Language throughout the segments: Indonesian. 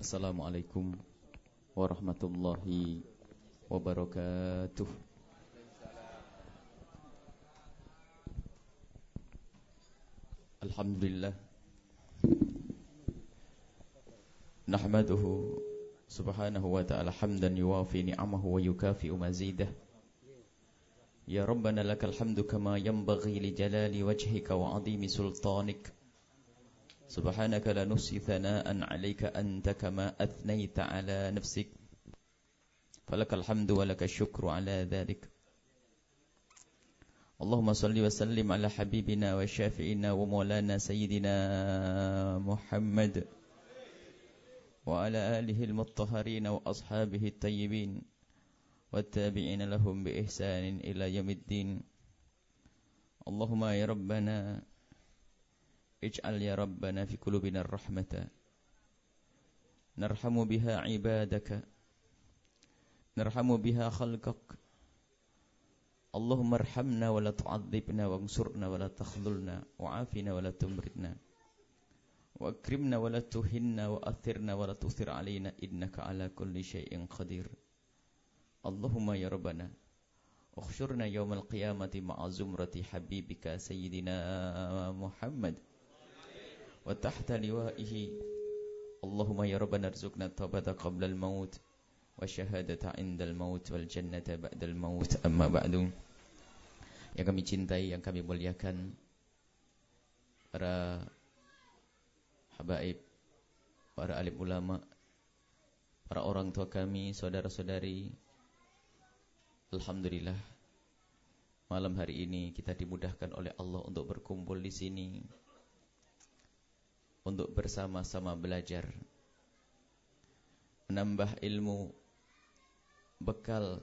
Assalamualaikum warahmatullahi wabarakatuh. Alhamdulillah. Nahmaduhu subhanahu wa ta'ala hamdan yuwafi ni'amahu wa yukafi'u mazidah. Ya Rabbana lakal hamdu kama yanbaghi li jalali wajhika wa azimi sultanik سبحانك لا نحصي ثناء عليك أنت كما أثنيت على نفسك. فلك الحمد ولك الشكر على ذلك. اللهم صل وسلم على حبيبنا وشافعنا ومولانا سيدنا محمد وعلى آله المطهرين وأصحابه الطيبين والتابعين لهم بإحسان إلى يوم الدين. اللهم يا ربنا اجعل يا ربنا في قلوبنا الرحمة. نرحم بها عبادك. نرحم بها خلقك. اللهم ارحمنا ولا تعذبنا وانصرنا ولا تخذلنا وعافنا ولا تمرضنا واكرمنا ولا تهنا وأثرنا ولا تؤثر علينا. إنك على كل شيء قدير. اللهم يا ربنا اخشرنا يوم القيامة مع زمرة حبيبك سيدنا محمد. وتحت لوائه اللهم يا ربنا ارزقنا التوبة قبل الموت والشهادة عند الموت والجنة بعد الموت أما بعد yang kami cintai, yang kami muliakan para habaib, para alim ulama, para orang tua kami, saudara-saudari. Alhamdulillah malam hari ini kita dimudahkan oleh Allah untuk berkumpul di sini untuk bersama-sama belajar menambah ilmu bekal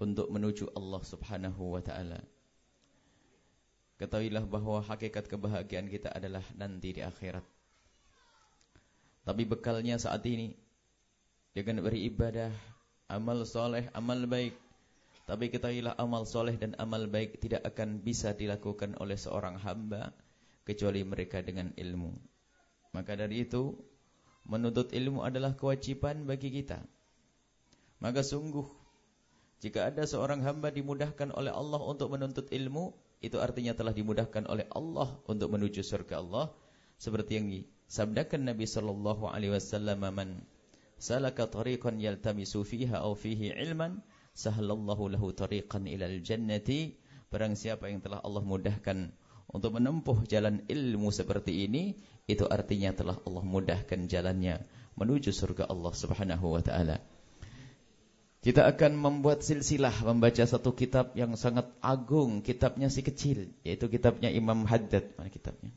untuk menuju Allah Subhanahu wa taala. Ketahuilah bahwa hakikat kebahagiaan kita adalah nanti di akhirat. Tapi bekalnya saat ini dengan beribadah, amal soleh, amal baik. Tapi ketahuilah amal soleh dan amal baik tidak akan bisa dilakukan oleh seorang hamba kecuali mereka dengan ilmu. Maka dari itu, menuntut ilmu adalah kewajiban bagi kita. Maka sungguh, jika ada seorang hamba dimudahkan oleh Allah untuk menuntut ilmu, itu artinya telah dimudahkan oleh Allah untuk menuju surga Allah. Seperti yang disabdakan Nabi Sallallahu Alaihi Wasallam, "Man salaka tariqan yaltamisu fiha aw fihi ilman, sahalallahu lahu tariqan ilal jannati." Barang siapa yang telah Allah mudahkan untuk menempuh jalan ilmu seperti ini, itu artinya telah Allah mudahkan jalannya menuju surga Allah Subhanahu wa taala. Kita akan membuat silsilah membaca satu kitab yang sangat agung, kitabnya si kecil, yaitu kitabnya Imam Haddad. Mana kitabnya?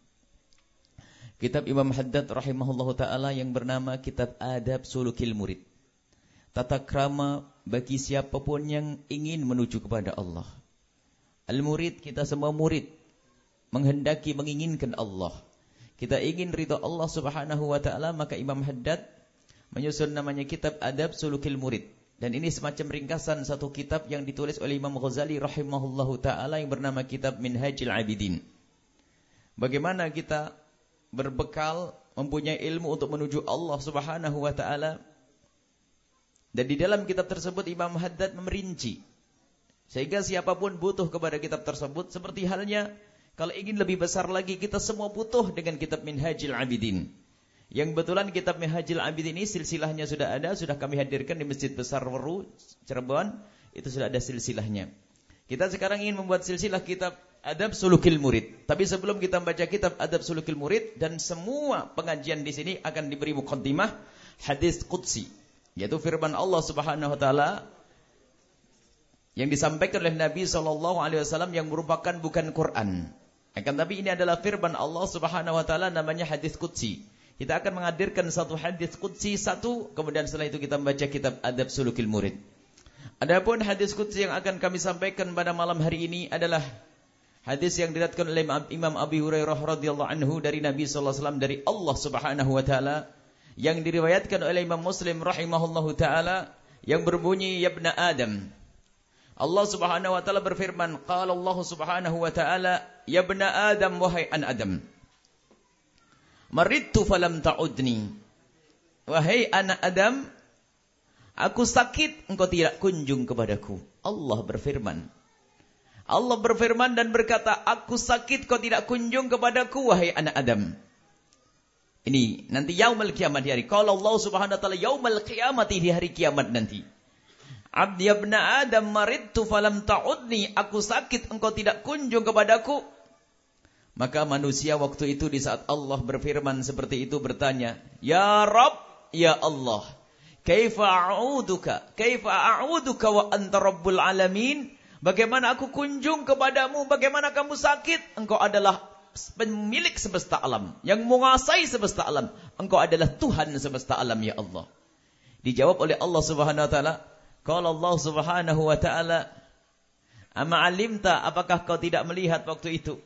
Kitab Imam Haddad rahimahullah taala yang bernama Kitab Adab Sulukil Murid. Tata krama bagi siapa pun yang ingin menuju kepada Allah. Al-murid kita semua murid, menghendaki menginginkan Allah. Kita ingin ridha Allah Subhanahu wa taala, maka Imam Haddad menyusun namanya kitab Adab Sulukil Murid. Dan ini semacam ringkasan satu kitab yang ditulis oleh Imam Ghazali rahimahullahu taala yang bernama kitab Minhajul Abidin. Bagaimana kita berbekal mempunyai ilmu untuk menuju Allah Subhanahu wa taala. Dan di dalam kitab tersebut Imam Haddad memerinci sehingga siapa pun butuh kepada kitab tersebut seperti halnya kalau ingin lebih besar lagi, kita semua butuh dengan kitab Minhajil Abidin. Yang betulan kitab Minhajil Abidin ini silsilahnya sudah ada, sudah kami hadirkan di Masjid Besar Weru, Cirebon. Itu sudah ada silsilahnya. Kita sekarang ingin membuat silsilah kitab Adab Sulukil Murid. Tapi sebelum kita membaca kitab Adab Sulukil Murid dan semua pengajian di sini akan diberi mukaddimah hadis qudsi, yaitu firman Allah Subhanahu wa taala yang disampaikan oleh Nabi wasallam yang merupakan bukan Quran. Akan tapi ini adalah firman Allah Subhanahu wa taala namanya hadis qudsi. Kita akan menghadirkan satu hadis qudsi satu, kemudian setelah itu kita membaca kitab Adab Sulukil Murid. Adapun hadis qudsi yang akan kami sampaikan pada malam hari ini adalah hadis yang diriwayatkan oleh Imam Abi Hurairah radhiyallahu anhu dari Nabi sallallahu alaihi wasallam dari Allah Subhanahu wa taala yang diriwayatkan oleh Imam Muslim rahimahullahu taala yang berbunyi ya Adam Allah Subhanahu wa taala berfirman, qala Allah Subhanahu wa taala, ya bna Adam wahai an Adam. Maridtu falam ta'udni wahai anak Adam, aku sakit, engkau tidak kunjung kepadaku. Allah berfirman. Allah berfirman dan berkata, aku sakit, kau tidak kunjung kepadaku, wahai anak Adam. Ini nanti yaumul kiamat di hari. Kalau Allah subhanahu wa ta'ala yaumul kiamat di hari kiamat nanti. Abdi abna Adam maridtu falam ta'udni. Aku sakit, engkau tidak kunjung kepadaku. Maka manusia waktu itu di saat Allah berfirman seperti itu bertanya, Ya Rabb, Ya Allah, Kaifa a'uduka, kaifa a'uduka wa anta Rabbul Alamin? Bagaimana aku kunjung kepadamu, bagaimana kamu sakit? Engkau adalah pemilik semesta alam, yang menguasai semesta alam. Engkau adalah Tuhan semesta alam, Ya Allah. Dijawab oleh Allah Subhanahu wa taala, Kalau Allah Subhanahu wa taala, "Ama alimta apakah kau tidak melihat waktu itu?"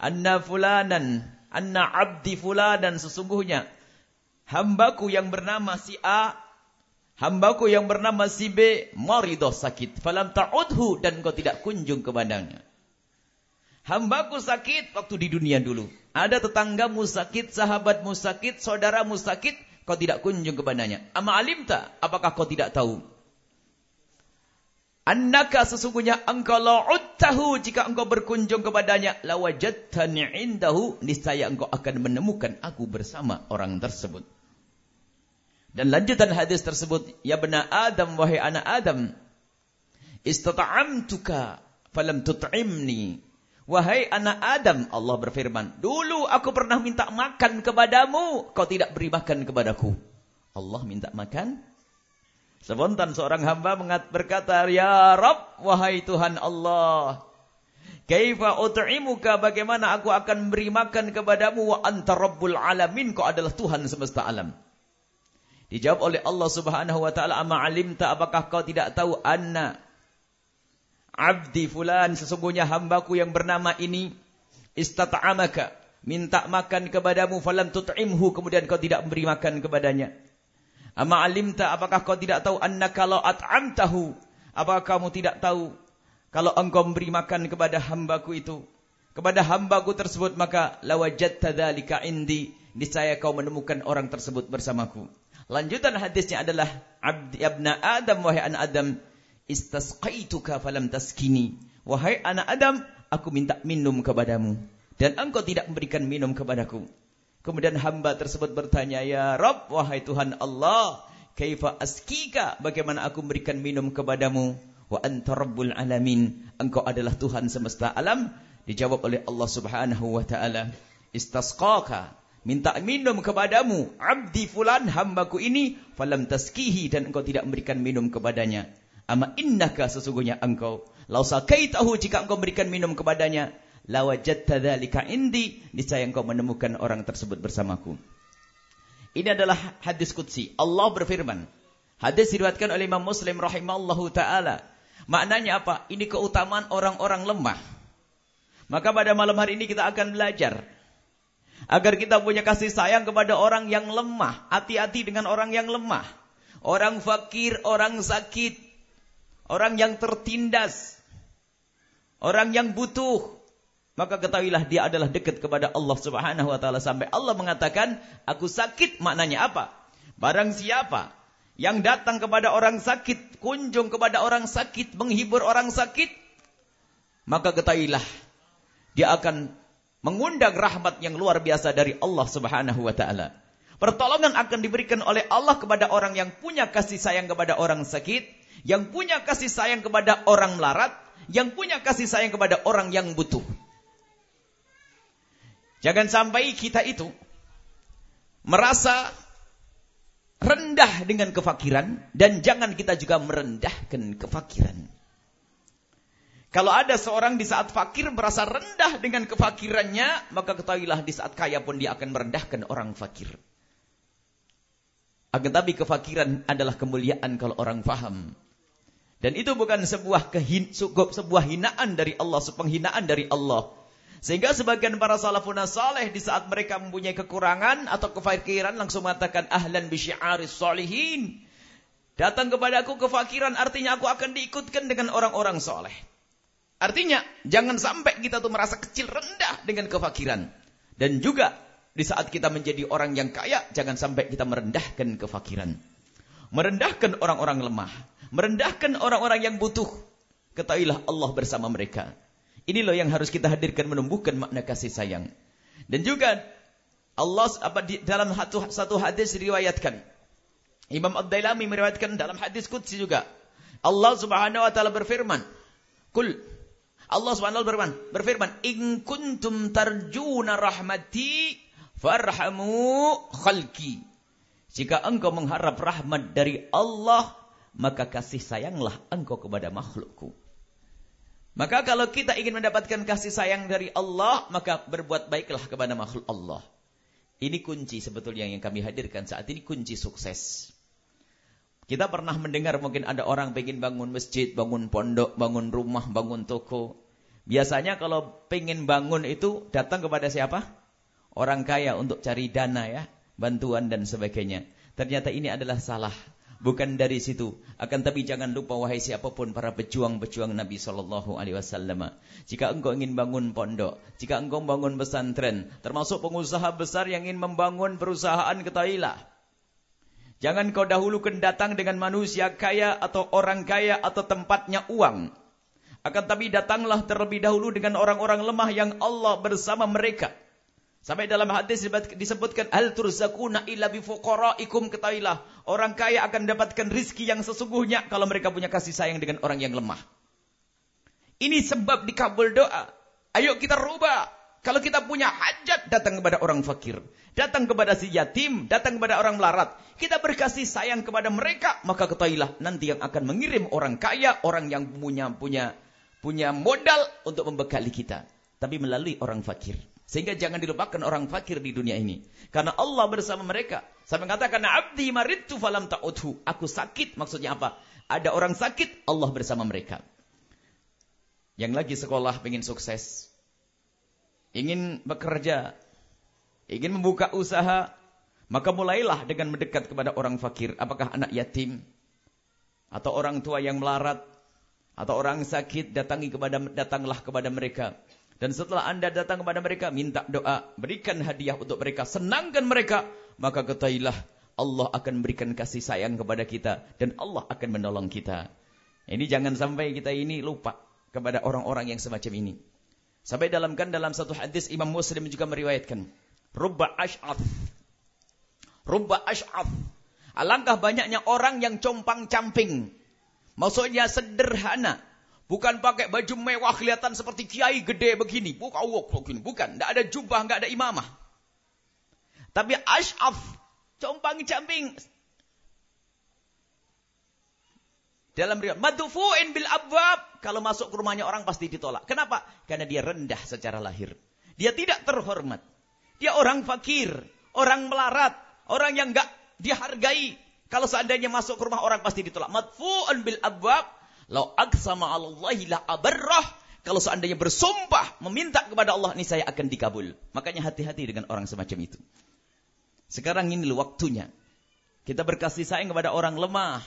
Anna fulanan, anna abdi fulanan sesungguhnya hambaku yang bernama si A, hambaku yang bernama si B, maridah sakit. Falam ta'udhu dan kau tidak kunjung kepadanya. Hambaku sakit waktu di dunia dulu. Ada tetanggamu sakit, sahabatmu sakit, saudaramu sakit, kau tidak kunjung kepadanya. Ama alimta, apakah kau tidak tahu? Annaka sesungguhnya engkau la'udtahu jika engkau berkunjung kepadanya. Lawajadtani indahu. Niscaya engkau akan menemukan aku bersama orang tersebut. Dan lanjutan hadis tersebut. Ya benar Adam wahai anak Adam. Istata'amtuka falam tut'imni. Wahai anak Adam. Allah berfirman. Dulu aku pernah minta makan kepadamu. Kau tidak beri makan kepadaku. Allah minta makan Spontan seorang hamba berkata, Ya Rabb, wahai Tuhan Allah. Kaifa ut'imuka bagaimana aku akan beri makan kepadamu wa anta rabbul alamin kau adalah Tuhan semesta alam. Dijawab oleh Allah Subhanahu wa taala, "Ama alimta apakah kau tidak tahu anna abdi fulan sesungguhnya hambaku yang bernama ini istata'amaka minta makan kepadamu falam tut'imhu kemudian kau tidak memberi makan kepadanya." Alimta apakah kau tidak tahu annaka law at'amtahu? Apakah kamu tidak tahu kalau engkau memberi makan kepada hambaku itu, kepada hambaku tersebut maka lawajadta dzalika indi, niscaya kau menemukan orang tersebut bersamaku. Lanjutan hadisnya adalah abdi abna Adam wahai anak Adam istasqaituka falam taskini. Wahai anak Adam, aku minta minum kepadamu dan engkau tidak memberikan minum kepadaku. Kemudian hamba tersebut bertanya, Ya Rabb, wahai Tuhan Allah, kaifa askika, bagaimana aku memberikan minum kepadamu? Wa anta rabbul alamin, engkau adalah Tuhan semesta alam. Dijawab oleh Allah subhanahu wa ta'ala, istasqaka, minta minum kepadamu, abdi fulan, hambaku ini, falam taskihi, dan engkau tidak memberikan minum kepadanya. Ama innaka sesungguhnya engkau, lausa kaitahu jika engkau memberikan minum kepadanya, lawajadta dzalika indi. Niscaya engkau menemukan orang tersebut bersamaku. Ini adalah hadis qudsi. Allah berfirman. Hadis diriwayatkan oleh Imam Muslim rahimallahu taala. Maknanya apa? Ini keutamaan orang-orang lemah. Maka pada malam hari ini kita akan belajar. Agar kita punya kasih sayang kepada orang yang lemah. Hati-hati dengan orang yang lemah. Orang fakir orang sakit. Orang yang tertindas. Orang yang butuh maka ketahuilah dia adalah dekat kepada Allah Subhanahu wa taala sampai Allah mengatakan, "Aku sakit." Maknanya apa? Barang siapa yang datang kepada orang sakit, kunjung kepada orang sakit, menghibur orang sakit, maka ketahuilah dia akan mengundang rahmat yang luar biasa dari Allah Subhanahu wa taala. Pertolongan akan diberikan oleh Allah kepada orang yang punya kasih sayang kepada orang sakit, yang punya kasih sayang kepada orang melarat, yang punya kasih sayang kepada orang yang butuh. Jangan sampai kita itu merasa rendah dengan kefakiran dan jangan kita juga merendahkan kefakiran. Kalau ada seorang di saat fakir merasa rendah dengan kefakirannya, maka ketahuilah di saat kaya pun dia akan merendahkan orang fakir. Akan tapi kefakiran adalah kemuliaan kalau orang faham. Dan itu bukan sebuah kehin, sebuah hinaan dari Allah, penghinaan dari Allah. Sehingga sebagian para salafun saleh di saat mereka mempunyai kekurangan atau kefakiran langsung mengatakan ahlan bi syi'aris solihin. Datang kepadaku kefakiran artinya aku akan diikutkan dengan orang-orang soleh. Artinya jangan sampai kita tuh merasa kecil rendah dengan kefakiran. Dan juga Di saat kita menjadi orang yang kaya, jangan sampai kita merendahkan kefakiran. Merendahkan orang-orang lemah. Merendahkan orang-orang yang butuh. Ketahuilah Allah bersama mereka. Ini loh yang harus kita hadirkan menumbuhkan makna kasih sayang. Dan juga Allah apa di dalam satu, satu hadis diriwayatkan. Imam Ad-Dailami meriwayatkan dalam hadis qudsi juga. Allah Subhanahu wa taala berfirman, "Kul Allah Subhanahu wa taala berfirman, berfirman, "In kuntum tarjuna rahmati farhamu khalqi." Jika engkau mengharap rahmat dari Allah, maka kasih sayanglah engkau kepada makhlukku. Maka kalau kita ingin mendapatkan kasih sayang dari Allah, maka berbuat baiklah kepada makhluk Allah. Ini kunci sebetulnya yang kami hadirkan saat ini kunci sukses. Kita pernah mendengar mungkin ada orang pengen bangun masjid, bangun pondok, bangun rumah, bangun toko. Biasanya kalau pengen bangun itu datang kepada siapa? Orang kaya untuk cari dana ya, bantuan dan sebagainya. Ternyata ini adalah salah. Bukan dari situ. Akan tapi jangan lupa wahai siapa pun para pejuang-pejuang Nabi Sallallahu Alaihi Wasallam. Jika engkau ingin bangun pondok, jika engkau bangun pesantren, termasuk pengusaha besar yang ingin membangun perusahaan ketahuilah. Jangan kau dahulukan datang dengan manusia kaya atau orang kaya atau tempatnya uang. Akan tapi datanglah terlebih dahulu dengan orang-orang lemah yang Allah bersama mereka. Sampai dalam hadis disebutkan al turzakuna illa bi fuqaraikum ketahuilah orang kaya akan mendapatkan rizki yang sesungguhnya kalau mereka punya kasih sayang dengan orang yang lemah. Ini sebab dikabul doa. Ayo kita rubah. Kalau kita punya hajat datang kepada orang fakir, datang kepada si yatim, datang kepada orang melarat, kita berkasih sayang kepada mereka, maka ketahuilah nanti yang akan mengirim orang kaya, orang yang punya punya punya modal untuk membekali kita, tapi melalui orang fakir. Sehingga jangan dilupakan orang fakir di dunia ini. Karena Allah bersama mereka. Saya mengatakan, Abdi maridtu falam ta'udhu. Aku sakit, maksudnya apa? Ada orang sakit, Allah bersama mereka. Yang lagi sekolah ingin sukses. Ingin bekerja. Ingin membuka usaha. Maka mulailah dengan mendekat kepada orang fakir. Apakah anak yatim? Atau orang tua yang melarat? Atau orang sakit, datangi kepada datanglah kepada mereka. Dan setelah anda datang kepada mereka, minta doa, berikan hadiah untuk mereka, senangkan mereka, maka ketahuilah Allah akan berikan kasih sayang kepada kita dan Allah akan menolong kita. Ini jangan sampai kita ini lupa kepada orang-orang yang semacam ini. Sampai dalam kan dalam satu hadis Imam Muslim juga meriwayatkan, rubba ash'af. Rubba ash'af. Alangkah banyaknya orang yang compang-camping. Maksudnya sederhana, Bukan pakai baju mewah kelihatan seperti kiai gede begini. Bukan, begini. Bukan. Tidak ada jubah, tidak ada imamah. Tapi ash'af. Compang camping. Dalam riwayat. Madufu'in bil abwab. Kalau masuk ke rumahnya orang pasti ditolak. Kenapa? Karena dia rendah secara lahir. Dia tidak terhormat. Dia orang fakir. Orang melarat. Orang yang enggak dihargai. Kalau seandainya masuk ke rumah orang pasti ditolak. Madfu'un bil abwab Lau aksama Allahi la abarrah. Kalau seandainya bersumpah meminta kepada Allah ini saya akan dikabul. Makanya hati-hati dengan orang semacam itu. Sekarang ini waktunya. Kita berkasih sayang kepada orang lemah.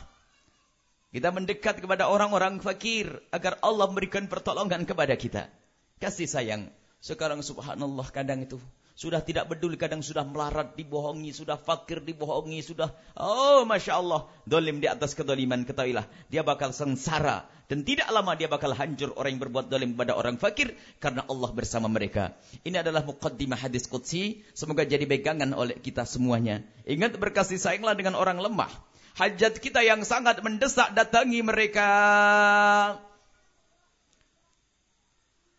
Kita mendekat kepada orang-orang fakir. Agar Allah memberikan pertolongan kepada kita. Kasih sayang. Sekarang subhanallah kadang itu sudah tidak peduli, kadang sudah melarat, dibohongi, sudah fakir, dibohongi, sudah, oh Masya Allah, dolim di atas kedoliman, ketahuilah, dia bakal sengsara. Dan tidak lama dia bakal hancur orang yang berbuat dolim kepada orang fakir, karena Allah bersama mereka. Ini adalah muqaddimah hadis Qudsi, semoga jadi pegangan oleh kita semuanya. Ingat berkasih sayanglah dengan orang lemah. Hajat kita yang sangat mendesak datangi mereka.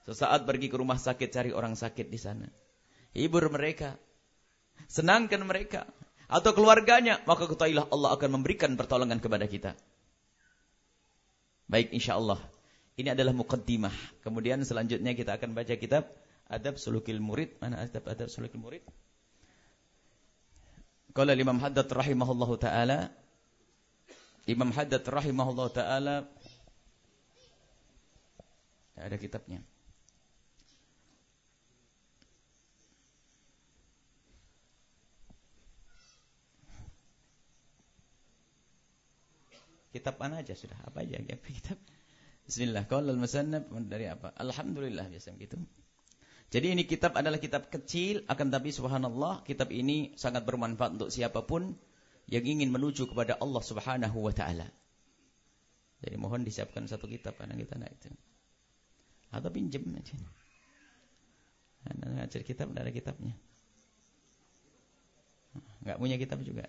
Sesaat pergi ke rumah sakit cari orang sakit di sana hibur mereka, senangkan mereka, atau keluarganya, maka ketahuilah Allah akan memberikan pertolongan kepada kita. Baik, insya Allah. Ini adalah mukaddimah. Kemudian selanjutnya kita akan baca kitab Adab Sulukil Murid. Mana adab Adab Sulukil Murid? Qala Imam Haddad rahimahullahu taala Imam Haddad rahimahullahu taala ada kitabnya. Kitab mana aja sudah, apa aja ya kitab. Bismillah. Qala al-musannaf dari apa? Alhamdulillah biasa gitu. Jadi ini kitab adalah kitab kecil, akan tapi subhanallah, kitab ini sangat bermanfaat untuk siapa pun yang ingin menuju kepada Allah subhanahu wa ta'ala. Jadi mohon disiapkan satu kitab karena kita naik itu. Atau pinjam aja. Anda ngajar kitab, ada kitabnya. Enggak punya kitab juga.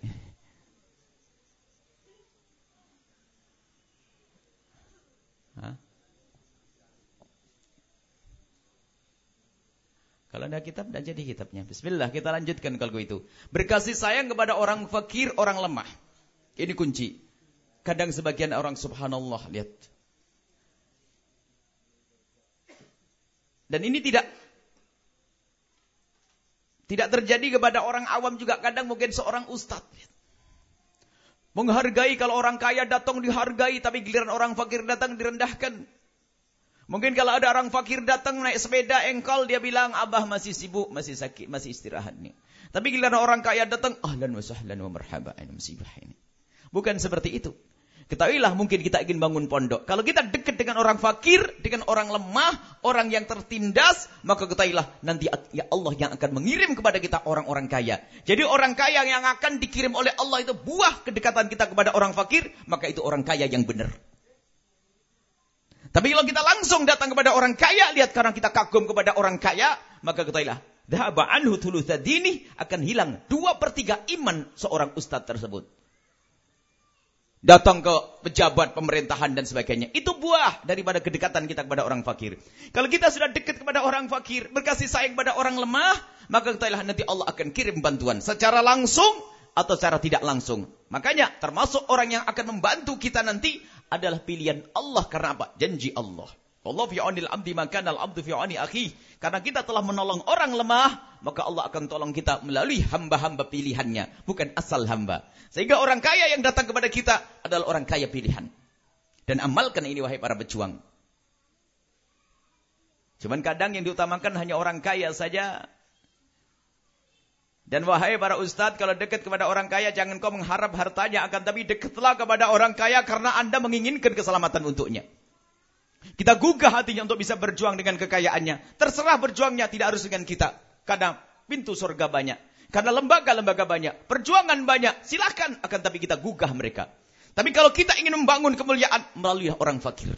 Kalau ada kitab, tidak jadi kitabnya. Bismillah, kita lanjutkan kalau itu. Berkasih sayang kepada orang fakir, orang lemah. Ini kunci. Kadang sebagian orang subhanallah, lihat. Dan ini tidak tidak terjadi kepada orang awam juga kadang mungkin seorang ustadz. Menghargai kalau orang kaya datang dihargai tapi giliran orang fakir datang direndahkan. Mungkin kalau ada orang fakir datang naik sepeda engkol dia bilang abah masih sibuk, masih sakit, masih istirahat nih. Tapi giliran orang kaya datang ahlan wa sahlan wa ini musibah ini. Bukan seperti itu. Ketahuilah mungkin kita ingin bangun pondok. Kalau kita dekat dengan orang fakir, dengan orang lemah, orang yang tertindas, maka ketahuilah nanti ya Allah yang akan mengirim kepada kita orang-orang kaya. Jadi orang kaya yang akan dikirim oleh Allah itu buah kedekatan kita kepada orang fakir, maka itu orang kaya yang benar. Tapi kalau kita langsung datang kepada orang kaya, lihat karena kita kagum kepada orang kaya, maka ketahuilah, dhaba anhu dini akan hilang dua per tiga iman seorang ustadz tersebut datang ke pejabat pemerintahan dan sebagainya. Itu buah daripada kedekatan kita kepada orang fakir. Kalau kita sudah dekat kepada orang fakir, berkasih sayang kepada orang lemah, maka ketahuilah nanti Allah akan kirim bantuan secara langsung atau secara tidak langsung. Makanya termasuk orang yang akan membantu kita nanti adalah pilihan Allah karena apa? Janji Allah. Allah fi abdi maka al abdu fi akhi. Karena kita telah menolong orang lemah, maka Allah akan tolong kita melalui hamba-hamba pilihannya, bukan asal hamba. Sehingga orang kaya yang datang kepada kita adalah orang kaya pilihan. Dan amalkan ini wahai para pejuang. Cuman kadang yang diutamakan hanya orang kaya saja. Dan wahai para ustadz, kalau dekat kepada orang kaya, jangan kau mengharap hartanya, akan tapi dekatlah kepada orang kaya karena anda menginginkan keselamatan untuknya. Kita gugah hatinya untuk bisa berjuang dengan kekayaannya. Terserah berjuangnya tidak harus dengan kita. Karena pintu surga banyak. Karena lembaga-lembaga banyak. Perjuangan banyak. Silahkan. Akan tapi kita gugah mereka. Tapi kalau kita ingin membangun kemuliaan melalui orang fakir.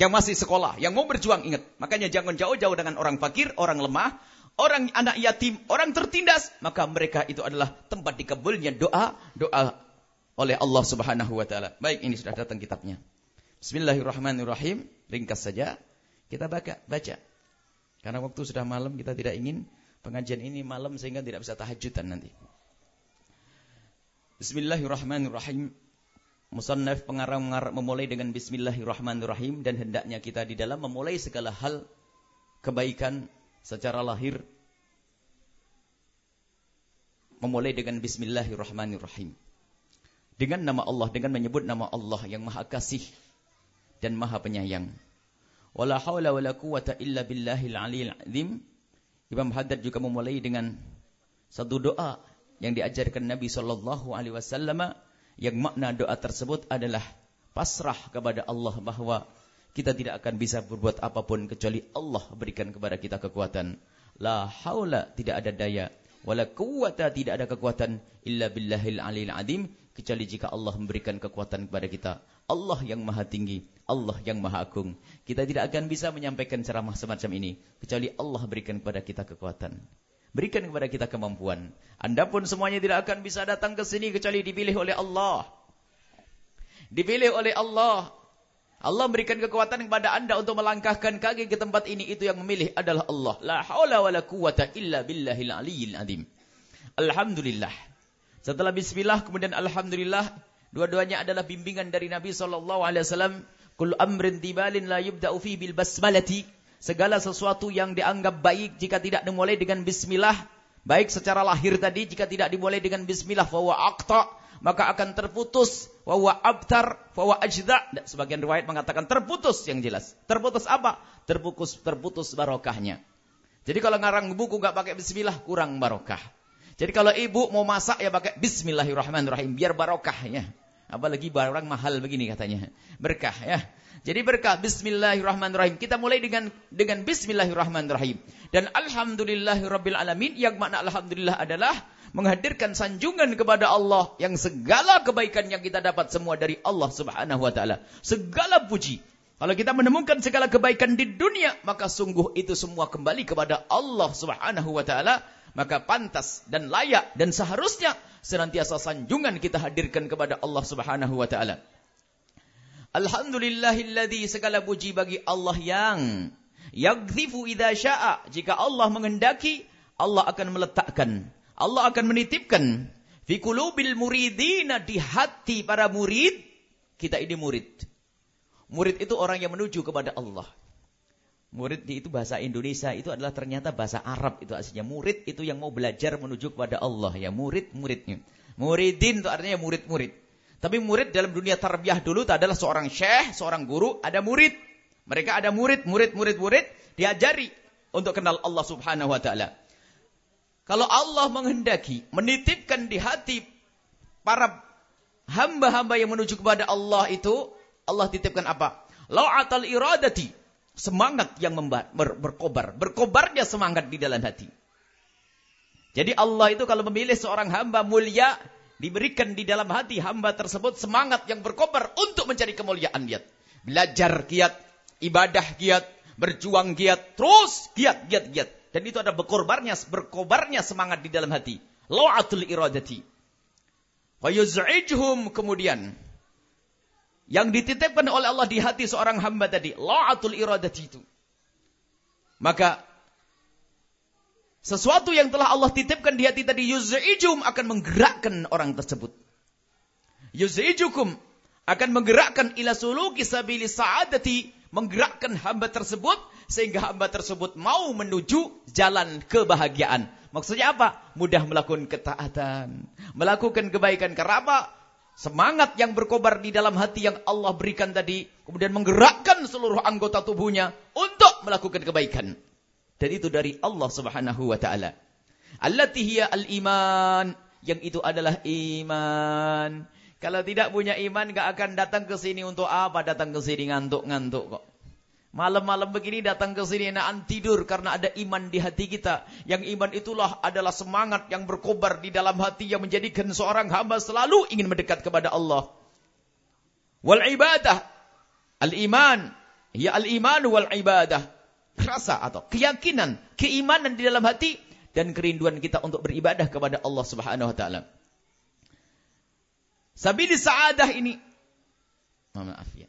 Yang masih sekolah. Yang mau berjuang ingat. Makanya jangan jauh-jauh dengan orang fakir, orang lemah. Orang anak yatim, orang tertindas. Maka mereka itu adalah tempat dikabulnya doa. Doa oleh Allah subhanahu wa ta'ala. Baik ini sudah datang kitabnya. Bismillahirrahmanirrahim. Ringkas saja. Kita baca. baca. Karena waktu sudah malam kita tidak ingin pengajian ini malam sehingga tidak bisa tahajudan nanti. Bismillahirrahmanirrahim. Musannaf pengarang memulai dengan Bismillahirrahmanirrahim dan hendaknya kita di dalam memulai segala hal kebaikan secara lahir memulai dengan Bismillahirrahmanirrahim. Dengan nama Allah, dengan menyebut nama Allah yang Maha Kasih dan Maha Penyayang. Wala haula wala quwata illa billahil aliyil azim. Imam Haddad juga memulai dengan satu doa yang diajarkan Nabi sallallahu alaihi wasallam yang makna doa tersebut adalah pasrah kepada Allah bahwa kita tidak akan bisa berbuat apapun kecuali Allah berikan kepada kita kekuatan. La haula tidak ada daya wala quwata tidak ada kekuatan illa billahil aliyil azim kecuali jika Allah memberikan kekuatan kepada kita. Allah yang maha tinggi, Allah yang maha agung. Kita tidak akan bisa menyampaikan ceramah semacam ini, kecuali Allah berikan kepada kita kekuatan. Berikan kepada kita kemampuan. Anda pun semuanya tidak akan bisa datang ke sini kecuali dipilih oleh Allah. Dipilih oleh Allah. Allah berikan kekuatan kepada anda untuk melangkahkan kaki ke tempat ini. Itu yang memilih adalah Allah. La hawla wa la quwata illa billahil aliyyil azim. Alhamdulillah. Setelah bismillah kemudian alhamdulillah Dua-duanya adalah bimbingan dari Nabi sallallahu alaihi wasallam. Kul amrin tibalin la yubda'u fi bil basmalati. Segala sesuatu yang dianggap baik jika tidak dimulai dengan bismillah, baik secara lahir tadi jika tidak dimulai dengan bismillah fa aqta, maka akan terputus wa huwa abtar fa huwa ajda. Sebagian riwayat mengatakan terputus yang jelas. Terputus apa? Terputus terputus barokahnya. Jadi kalau ngarang buku nggak pakai bismillah kurang barokah. Jadi kalau ibu mau masak ya pakai bismillahirrahmanirrahim biar barokahnya. Apalagi barang mahal begini katanya. Berkah ya. Jadi berkah bismillahirrahmanirrahim. Kita mulai dengan dengan bismillahirrahmanirrahim. Dan alhamdulillahirabbil alamin yang makna alhamdulillah adalah menghadirkan sanjungan kepada Allah yang segala kebaikan yang kita dapat semua dari Allah Subhanahu wa taala. Segala puji. Kalau kita menemukan segala kebaikan di dunia, maka sungguh itu semua kembali kepada Allah Subhanahu wa taala, maka pantas dan layak dan seharusnya senantiasa sanjungan kita hadirkan kepada Allah Subhanahu wa taala. Alhamdulillahilladzi segala puji bagi Allah yang yaghzifu idza syaa. Jika Allah menghendaki, Allah akan meletakkan, Allah akan menitipkan fi qulubil muridina di hati para murid. Kita ini murid. Murid itu orang yang menuju kepada Allah. Murid itu bahasa Indonesia itu adalah ternyata bahasa Arab itu aslinya. Murid itu yang mau belajar menuju kepada Allah ya. Murid muridnya. Muridin itu artinya murid-murid. Tapi murid dalam dunia tarbiyah dulu adalah seorang syekh, seorang guru, ada murid. Mereka ada murid, murid, murid, murid, diajari untuk kenal Allah Subhanahu wa taala. Kalau Allah menghendaki menitipkan di hati para hamba-hamba yang menuju kepada Allah itu, Allah titipkan apa? La'atal iradati, semangat yang ber berkobar, berkobarnya semangat di dalam hati. Jadi Allah itu kalau memilih seorang hamba mulia, diberikan di dalam hati hamba tersebut semangat yang berkobar untuk mencari kemuliaan giat. Belajar giat, ibadah giat, berjuang giat, terus giat, giat, giat. Dan itu ada berkorbarnya, berkobarnya semangat di dalam hati. Lo'atul iradati. Fayuz'ijhum kemudian. Yang dititipkan oleh Allah di hati seorang hamba tadi. Lo'atul iradati itu. Maka sesuatu yang telah Allah titipkan di hati tadi yuz'ijum akan menggerakkan orang tersebut. Yuz'ijukum akan menggerakkan ila suluki sabili sa'adati, menggerakkan hamba tersebut sehingga hamba tersebut mau menuju jalan kebahagiaan. Maksudnya apa? Mudah melakukan ketaatan, melakukan kebaikan karena apa? Semangat yang berkobar di dalam hati yang Allah berikan tadi kemudian menggerakkan seluruh anggota tubuhnya untuk melakukan kebaikan. Dan itu dari Allah Subhanahu wa taala. Allati hiya al-iman, yang itu adalah iman. Kalau tidak punya iman gak akan datang ke sini untuk apa? Datang ke sini ngantuk-ngantuk kok. Malam-malam begini datang ke sini naan tidur karena ada iman di hati kita. Yang iman itulah adalah semangat yang berkobar di dalam hati yang menjadikan seorang hamba selalu ingin mendekat kepada Allah. Wal ibadah. Al-iman. Ya al-iman wal ibadah rasa atau keyakinan, keimanan di dalam hati dan kerinduan kita untuk beribadah kepada Allah Subhanahu wa taala. Sabili sa'adah ini maaf ya.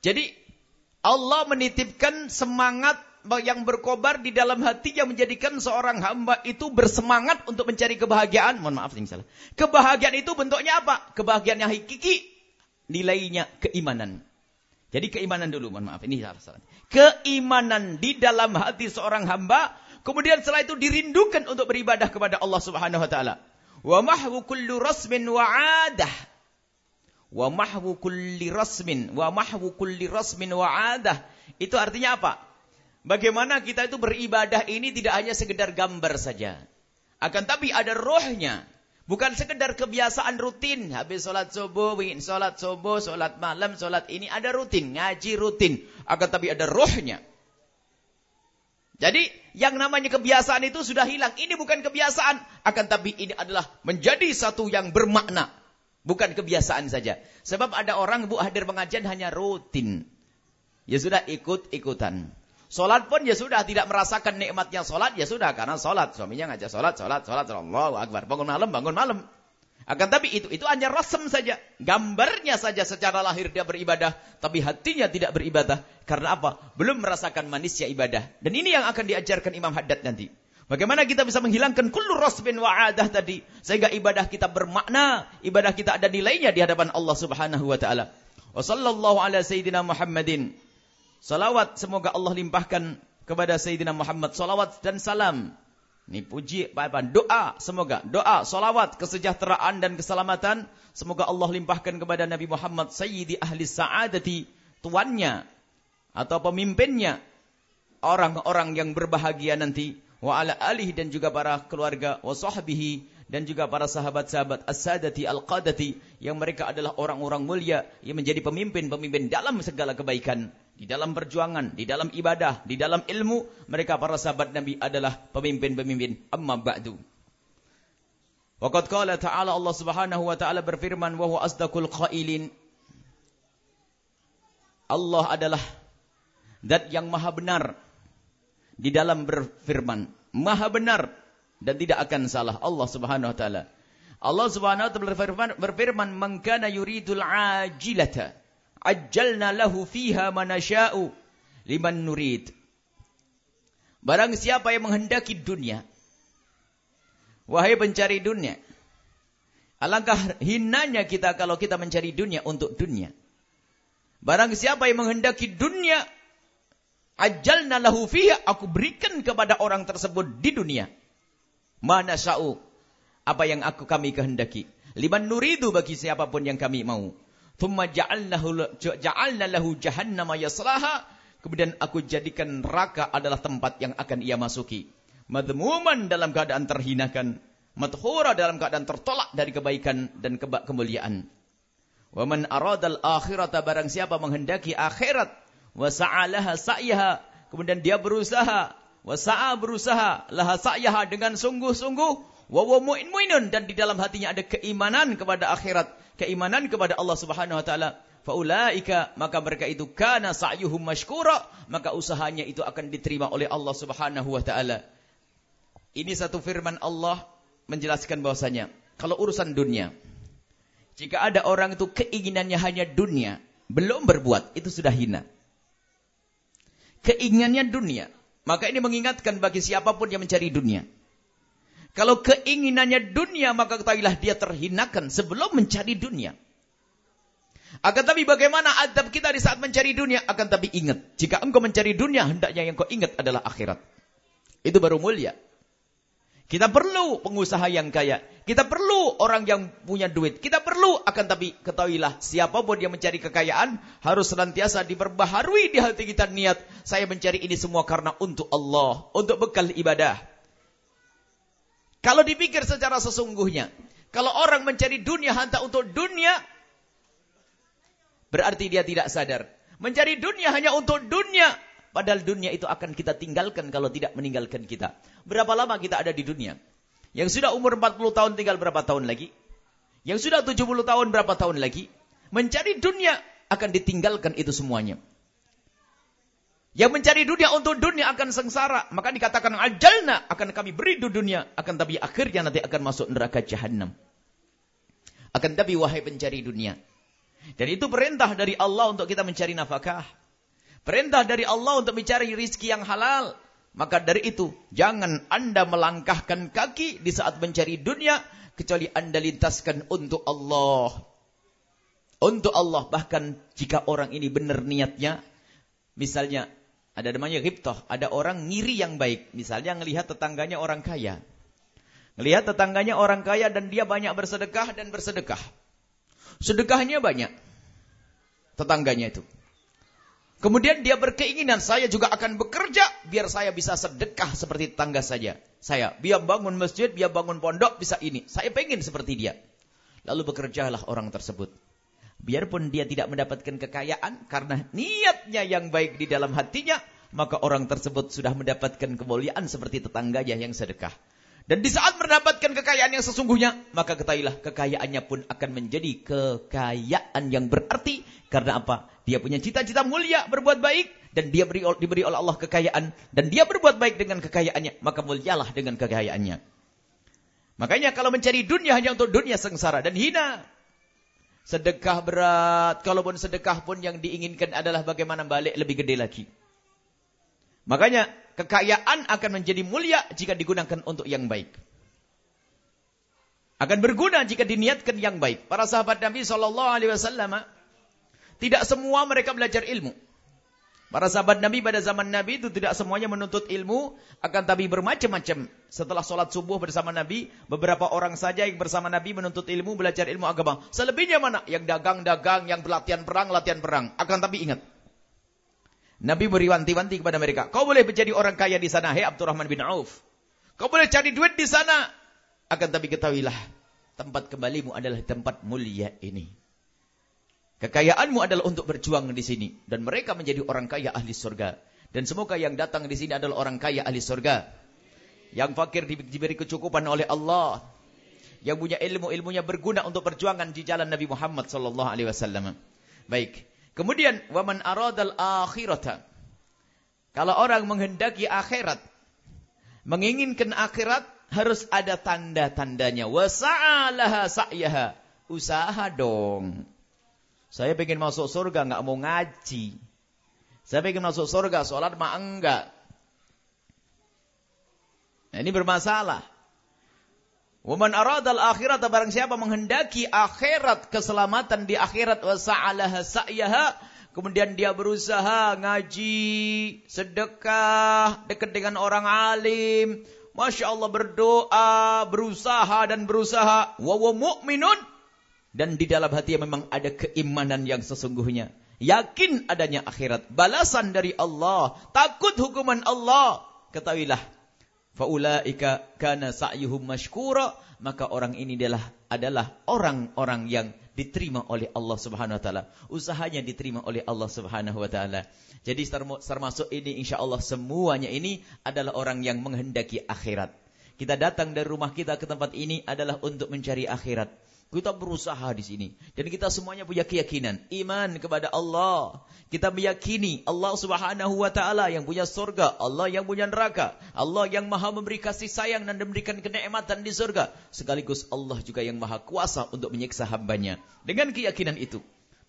Jadi Allah menitipkan semangat yang berkobar di dalam hati yang menjadikan seorang hamba itu bersemangat untuk mencari kebahagiaan. Mohon maaf ini salah. Kebahagiaan itu bentuknya apa? Kebahagiaan yang hakiki nilainya keimanan. Jadi keimanan dulu, mohon maaf, ini salah. Keimanan di dalam hati seorang hamba, kemudian setelah itu dirindukan untuk beribadah kepada Allah Subhanahu wa taala. Wa mahwu kullu rasmin wa adah. Wa mahwu kulli rasmin, wa mahwu kulli rasmin wa adah. Itu artinya apa? Bagaimana kita itu beribadah ini tidak hanya sekedar gambar saja. Akan tapi ada rohnya. Bukan sekedar kebiasaan rutin. Habis sholat subuh, ingin sholat subuh, sholat malam, sholat ini. Ada rutin, ngaji rutin. Akan tapi ada rohnya. Jadi yang namanya kebiasaan itu sudah hilang. Ini bukan kebiasaan. Akan tapi ini adalah menjadi satu yang bermakna. Bukan kebiasaan saja. Sebab ada orang bu hadir pengajian hanya rutin. Ya sudah ikut-ikutan. Solat pun ya sudah tidak merasakan nikmatnya solat ya sudah karena solat suaminya ngajak solat solat solat Allah akbar bangun malam bangun malam. Akan tapi itu itu hanya rasem saja, gambarnya saja secara lahir dia beribadah, tapi hatinya tidak beribadah. Karena apa? Belum merasakan manisnya ibadah. Dan ini yang akan diajarkan Imam Haddad nanti. Bagaimana kita bisa menghilangkan kullu rasbin wa'adah tadi sehingga ibadah kita bermakna, ibadah kita ada nilainya di hadapan Allah Subhanahu wa taala. Wa sallallahu ala sayyidina Muhammadin Salawat semoga Allah limpahkan kepada Sayyidina Muhammad. Salawat dan salam. Ini puji, apa, doa semoga. Doa, salawat, kesejahteraan dan keselamatan. Semoga Allah limpahkan kepada Nabi Muhammad Sayyidi Ahli Sa'adati. Tuannya atau pemimpinnya. Orang-orang yang berbahagia nanti. Wa ala alihi dan juga para keluarga. Wa sahbihi dan juga para sahabat-sahabat as-sadati al-qadati yang mereka adalah orang-orang mulia yang menjadi pemimpin-pemimpin dalam segala kebaikan, di dalam perjuangan, di dalam ibadah, di dalam ilmu, mereka para sahabat Nabi adalah pemimpin-pemimpin. Amma ba'du. Waqad qala ta'ala Allah Subhanahu wa taala berfirman wa huwa asdaqul qailin. Allah adalah zat yang maha benar di dalam berfirman, maha benar dan tidak akan salah Allah Subhanahu wa taala. Allah Subhanahu wa taala berfirman, berfirman "Man kana yuridul ajilata ajjalna lahu fiha ma nasha'u liman nurid." Barang siapa yang menghendaki dunia wahai pencari dunia alangkah hinanya kita kalau kita mencari dunia untuk dunia. Barang siapa yang menghendaki dunia ajjalna lahu fiha aku berikan kepada orang tersebut di dunia Mana sa'u. Apa yang aku kami kehendaki. Liman nuridu bagi siapa pun yang kami mau. Thumma ja'alna lahu jahannama yaslaha. Kemudian aku jadikan neraka adalah tempat yang akan ia masuki. Madmuman dalam keadaan terhinakan. Madhura dalam keadaan tertolak dari kebaikan dan keba kemuliaan. Wa man aradal akhirata barang siapa menghendaki akhirat. Wa sa'alaha sa'yaha. Kemudian dia berusaha Wasa'a berusaha laha sa'yaha dengan sungguh-sungguh wa wa mu'minun dan di dalam hatinya ada keimanan kepada akhirat, keimanan kepada Allah Subhanahu wa taala. Faulaika maka mereka itu kana sa'yuhum mashkura, maka usahanya itu akan diterima oleh Allah Subhanahu wa taala. Ini satu firman Allah menjelaskan bahwasanya kalau urusan dunia jika ada orang itu keinginannya hanya dunia, belum berbuat, itu sudah hina. Keinginannya dunia, maka ini mengingatkan bagi siapa pun yang mencari dunia. Kalau keinginannya dunia, maka ketahuilah dia terhinakan sebelum mencari dunia. Akan tapi bagaimana adab kita di saat mencari dunia? Akan tapi ingat, jika engkau mencari dunia, hendaknya yang kau ingat adalah akhirat. Itu baru mulia. Kita perlu pengusaha yang kaya. Kita perlu orang yang punya duit. Kita perlu, akan tapi ketahuilah, siapa pun yang mencari kekayaan, harus senantiasa diperbaharui di hati kita niat. Saya mencari ini semua karena untuk Allah, untuk bekal ibadah. Kalau dipikir secara sesungguhnya, kalau orang mencari dunia hanya untuk dunia, berarti dia tidak sadar. Mencari dunia hanya untuk dunia, Padahal dunia itu akan kita tinggalkan kalau tidak meninggalkan kita. Berapa lama kita ada di dunia? Yang sudah umur 40 tahun tinggal berapa tahun lagi? Yang sudah 70 tahun berapa tahun lagi? Mencari dunia akan ditinggalkan itu semuanya. Yang mencari dunia untuk dunia akan sengsara. Maka dikatakan ajalna akan kami beri dunia. Akan tapi akhirnya nanti akan masuk neraka jahanam. Akan tapi wahai pencari dunia. Dan itu perintah dari Allah untuk kita mencari nafkah. Perintah dari Allah untuk mencari rizki yang halal. Maka dari itu, jangan anda melangkahkan kaki di saat mencari dunia, kecuali anda lintaskan untuk Allah. Untuk Allah, bahkan jika orang ini benar niatnya, misalnya, ada namanya ghibtah, ada orang ngiri yang baik. Misalnya ngelihat tetangganya orang kaya. Ngelihat tetangganya orang kaya dan dia banyak bersedekah dan bersedekah. Sedekahnya banyak. Tetangganya itu. Kemudian dia berkeinginan, saya juga akan bekerja biar saya bisa sedekah seperti tetangga saja. Saya, biar bangun masjid, biar bangun pondok, bisa ini. Saya pengen seperti dia. Lalu bekerjalah orang tersebut. Biarpun dia tidak mendapatkan kekayaan, karena niatnya yang baik di dalam hatinya, maka orang tersebut sudah mendapatkan kemuliaan seperti tetangganya yang sedekah. Dan di saat mendapatkan kekayaan yang sesungguhnya, maka ketahuilah kekayaannya pun akan menjadi kekayaan yang berarti. Karena apa? Dia punya cita-cita mulia berbuat baik dan dia beri, diberi oleh Allah kekayaan dan dia berbuat baik dengan kekayaannya, maka mulialah dengan kekayaannya. Makanya kalau mencari dunia hanya untuk dunia sengsara dan hina. Sedekah berat, kalaupun sedekah pun yang diinginkan adalah bagaimana balik lebih gede lagi. Makanya kekayaan akan menjadi mulia jika digunakan untuk yang baik. Akan berguna jika diniatkan yang baik. Para sahabat Nabi Shallallahu Alaihi Wasallam tidak semua mereka belajar ilmu. Para sahabat Nabi pada zaman Nabi itu tidak semuanya menuntut ilmu, akan tapi bermacam-macam. Setelah sholat subuh bersama Nabi, beberapa orang saja yang bersama Nabi menuntut ilmu, belajar ilmu agama. Selebihnya mana? Yang dagang-dagang, yang berlatihan perang, latihan perang. Akan tapi ingat, Nabi beri wanti-wanti kepada mereka. Kau boleh menjadi orang kaya di sana, hei Abdurrahman bin Auf. Kau boleh cari duit di sana. Akan tapi ketahuilah, tempat kembalimu adalah tempat mulia ini. Kekayaanmu adalah untuk berjuang di sini. Dan mereka menjadi orang kaya ahli surga. Dan semoga yang datang di sini adalah orang kaya ahli surga. Yang fakir diberi kecukupan oleh Allah. Yang punya ilmu, ilmunya berguna untuk perjuangan di jalan Nabi Muhammad sallallahu alaihi wasallam. Baik. Kemudian waman aradal akhirata. Kalau orang menghendaki akhirat, menginginkan akhirat harus ada tanda-tandanya. Wasa'alaha sa'yaha. Usaha dong. Saya pengen masuk surga nggak mau ngaji. Saya pengen masuk surga, sholat mah enggak. Nah, ini bermasalah. Waman aradal akhirat barang siapa menghendaki akhirat keselamatan di akhirat wa sa'alaha sa'yaha kemudian dia berusaha ngaji, sedekah, dekat dengan orang alim, Masya Allah berdoa, berusaha dan berusaha. Wawa mu'minun. Dan di dalam hati memang ada keimanan yang sesungguhnya. Yakin adanya akhirat. Balasan dari Allah. Takut hukuman Allah. Ketahuilah faulaika kana sa'yuhum mashkura maka orang ini adalah adalah orang-orang yang diterima oleh Allah Subhanahu wa taala usahanya diterima oleh Allah Subhanahu wa taala jadi termasuk ini insyaallah semuanya ini adalah orang yang menghendaki akhirat kita datang dari rumah kita ke tempat ini adalah untuk mencari akhirat kita berusaha di sini. Dan kita semuanya punya keyakinan. Iman kepada Allah. Kita meyakini Allah subhanahu wa ta'ala yang punya surga. Allah yang punya neraka. Allah yang maha memberi kasih sayang dan memberikan kenikmatan di surga. Sekaligus Allah juga yang maha kuasa untuk menyiksa hambanya. Dengan keyakinan itu.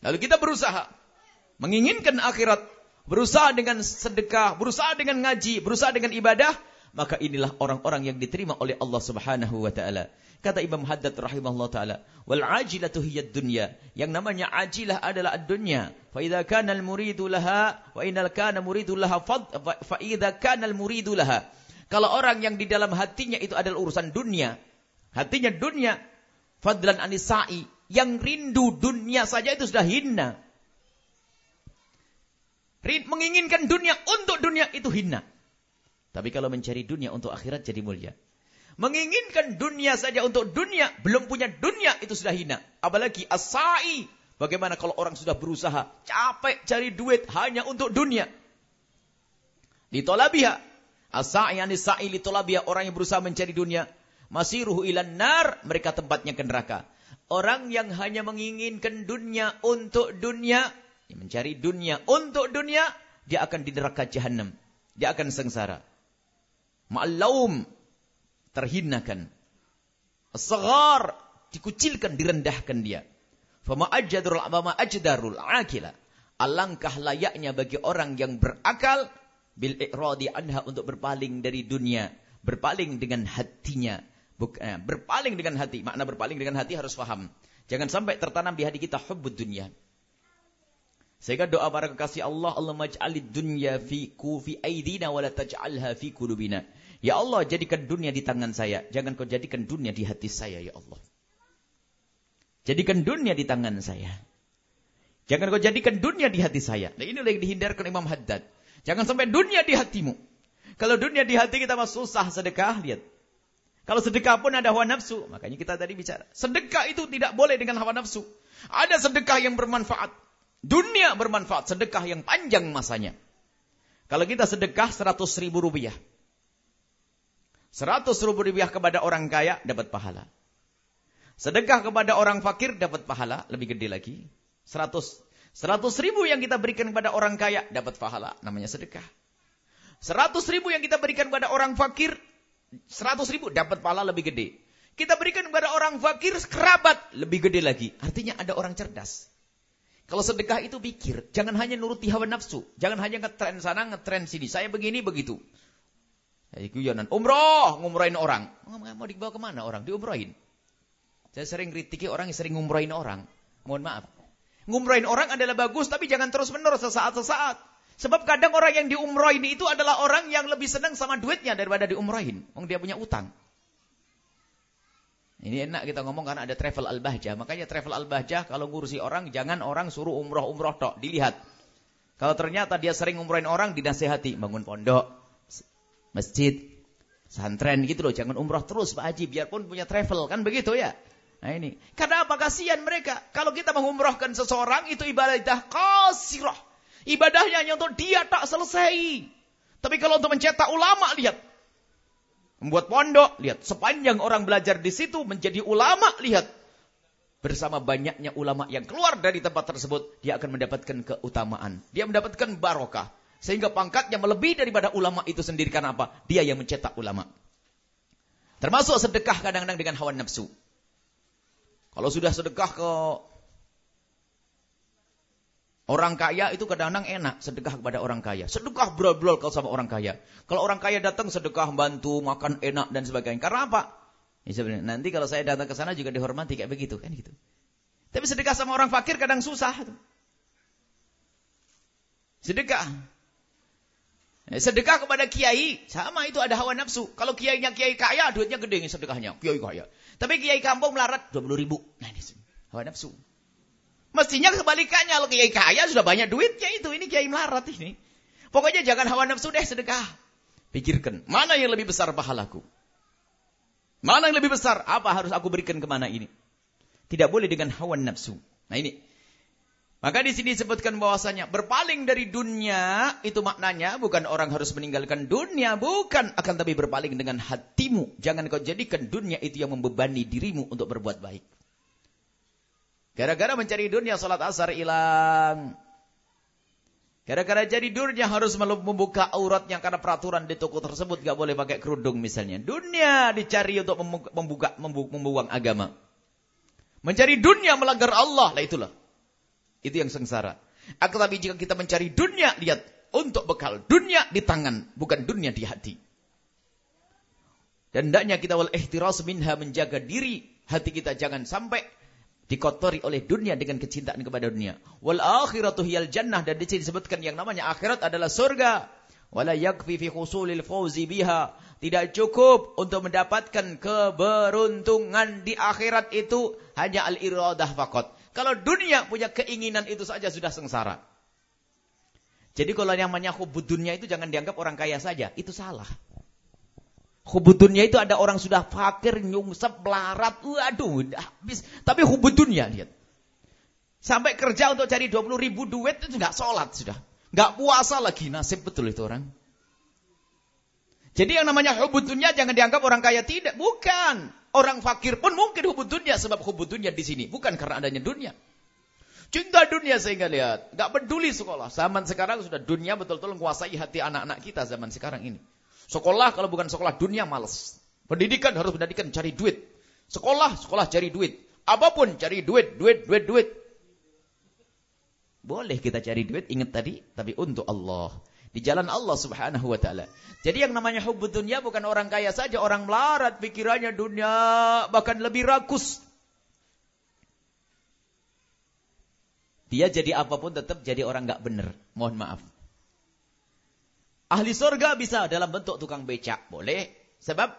Lalu kita berusaha. Menginginkan akhirat. Berusaha dengan sedekah. Berusaha dengan ngaji. Berusaha dengan ibadah. Maka inilah orang-orang yang diterima oleh Allah subhanahu wa ta'ala. Kata Imam Haddad rahimahullah taala, "Wal ajilatu hiya dunya." Yang namanya ajilah adalah dunya. Fa idza kana al muridu laha wa innal kana muridu laha fad fa idza kana al muridu laha. Kalau orang yang di dalam hatinya itu adalah urusan dunia, hatinya dunia, fadlan anisai, yang rindu dunia saja itu sudah hina. Menginginkan dunia untuk dunia itu hina. Tapi kalau mencari dunia untuk akhirat jadi mulia. Menginginkan dunia saja untuk dunia, belum punya dunia itu sudah hina. Apalagi asai. Bagaimana kalau orang sudah berusaha, capek cari duit hanya untuk dunia. Ditolabiha. Asai yang sa'i litolabiha. Orang yang berusaha mencari dunia. Masih ruhu ilan nar. Mereka tempatnya ke neraka. Orang yang hanya menginginkan dunia untuk dunia. Mencari dunia untuk dunia. Dia akan di neraka jahanam. Dia akan sengsara. Ma'laum terhinakan. Segar dikucilkan, direndahkan dia. Fama ajdarul fama ajdarul akila. Alangkah layaknya bagi orang yang berakal bil ikradi anha untuk berpaling dari dunia, berpaling dengan hatinya. Bukan, eh, berpaling dengan hati. Makna berpaling dengan hati harus faham. Jangan sampai tertanam di hati kita hubbud dunia. Sehingga doa para kekasih Allah, Allah maj'alid dunya fi kufi aidina wa la taj'alha fi kulubina. Ya Allah, jadikan dunia di tangan saya. Jangan kau jadikan dunia di hati saya, ya Allah. Jadikan dunia di tangan saya. Jangan kau jadikan dunia di hati saya. Nah inilah yang dihindarkan Imam Haddad. Jangan sampai dunia di hatimu. Kalau dunia di hati kita masih susah sedekah, lihat. Kalau sedekah pun ada hawa nafsu. Makanya kita tadi bicara. Sedekah itu tidak boleh dengan hawa nafsu. Ada sedekah yang bermanfaat. Dunia bermanfaat. Sedekah yang panjang masanya. Kalau kita sedekah 100 ribu rupiah. Seratus ribu rupiah kepada orang kaya dapat pahala. Sedekah kepada orang fakir dapat pahala, lebih gede lagi. Seratus. Seratus ribu yang kita berikan kepada orang kaya dapat pahala, namanya sedekah. Seratus ribu yang kita berikan kepada orang fakir, seratus ribu dapat pahala lebih gede. Kita berikan kepada orang fakir, kerabat, lebih gede lagi. Artinya ada orang cerdas. Kalau sedekah itu pikir, jangan hanya nuruti hawa nafsu. Jangan hanya ngetren sana, ngetren sini. Saya begini, begitu. Ya, guyonan. Umroh, ngumrohin orang. Mau dibawa ke mana orang? Diumrohin. Saya sering kritiki orang yang sering ngumrohin orang. Mohon maaf. Ngumrohin orang adalah bagus, tapi jangan terus-menerus sesaat-sesaat. Sebab kadang orang yang diumrohin itu adalah orang yang lebih senang sama duitnya daripada diumrohin. Wong dia punya utang. Ini enak kita ngomong karena ada travel al-bahjah. Makanya travel al-bahjah kalau ngurusi orang, jangan orang suruh umroh-umroh tok. Dilihat. Kalau ternyata dia sering umrohin orang, dinasehati. Bangun pondok masjid. Santren gitu loh, jangan umroh terus Pak Haji, biarpun punya travel, kan begitu ya. Nah ini, karena apa? Kasihan mereka. Kalau kita mengumrohkan seseorang, itu ibadah kasirah. Ibadahnya hanya untuk dia tak selesai. Tapi kalau untuk mencetak ulama, lihat. Membuat pondok, lihat. Sepanjang orang belajar di situ, menjadi ulama, lihat. Bersama banyaknya ulama yang keluar dari tempat tersebut, dia akan mendapatkan keutamaan. Dia mendapatkan barokah. Sehingga pangkatnya melebihi daripada ulama itu sendiri. Karena apa? Dia yang mencetak ulama. Termasuk sedekah kadang-kadang dengan hawa nafsu. Kalau sudah sedekah ke orang kaya itu kadang-kadang enak sedekah kepada orang kaya. Sedekah brol-brol kalau sama orang kaya. Kalau orang kaya datang sedekah bantu, makan enak dan sebagainya. Karena apa? Ya nanti kalau saya datang ke sana juga dihormati kayak begitu kan gitu. Tapi sedekah sama orang fakir kadang susah. Sedekah. Sedekah kepada kiai, sama itu ada hawa nafsu. Kalau kiainya kiai kaya, duitnya gede sedekahnya. Kiai kaya. Tapi kiai kampung melarat 20 ribu. Nah ini hawa nafsu. Mestinya kebalikannya. Kalau kiai kaya sudah banyak duitnya itu. Ini kiai melarat ini. Pokoknya jangan hawa nafsu deh sedekah. Pikirkan, mana yang lebih besar pahalaku? Mana yang lebih besar? Apa harus aku berikan ke mana ini? Tidak boleh dengan hawa nafsu. Nah ini, maka di sini disebutkan bahwasanya berpaling dari dunia itu maknanya bukan orang harus meninggalkan dunia, bukan akan tapi berpaling dengan hatimu. Jangan kau jadikan dunia itu yang membebani dirimu untuk berbuat baik. Gara-gara mencari dunia salat asar hilang. Gara-gara jadi dunia harus membuka auratnya karena peraturan di toko tersebut gak boleh pakai kerudung misalnya. Dunia dicari untuk membuka, membuang agama. Mencari dunia melanggar Allah, lah itulah itu yang sengsara. Akan tapi jika kita mencari dunia, lihat. Untuk bekal dunia di tangan, bukan dunia di hati. Dan hendaknya kita wal ihtiras minha menjaga diri. Hati kita jangan sampai dikotori oleh dunia dengan kecintaan kepada dunia. Wal akhiratu hiyal jannah. Dan di disebutkan yang namanya akhirat adalah surga. Wala yakfi fi khusulil fawzi biha. Tidak cukup untuk mendapatkan keberuntungan di akhirat itu hanya al-iradah fakot. Kalau dunia punya keinginan itu saja sudah sengsara. Jadi kalau yang namanya hubud dunia itu jangan dianggap orang kaya saja. Itu salah. Hubud dunia itu ada orang sudah fakir, nyungsep, melarat. Waduh, habis. Tapi hubud dunia, lihat. Sampai kerja untuk cari 20 ribu duit itu nggak sholat sudah. Nggak puasa lagi. Nasib betul itu orang. Jadi yang namanya hubud dunia jangan dianggap orang kaya. Tidak, bukan. Orang fakir pun mungkin hubud dunia sebab hubud dunia di sini bukan karena adanya dunia. Cinta dunia sehingga lihat, nggak peduli sekolah. Zaman sekarang sudah dunia betul-betul menguasai hati anak-anak kita zaman sekarang ini. Sekolah kalau bukan sekolah dunia males. Pendidikan harus pendidikan cari duit. Sekolah, sekolah cari duit. Apa pun cari duit, duit, duit, duit. Boleh kita cari duit, ingat tadi, tapi untuk Allah. Di jalan Allah subhanahu wa ta'ala. Jadi yang namanya hubbud dunia bukan orang kaya saja. Orang melarat pikirannya dunia bahkan lebih rakus. Dia jadi apa pun tetap jadi orang gak benar. Mohon maaf. Ahli surga bisa dalam bentuk tukang becak. Boleh. Sebab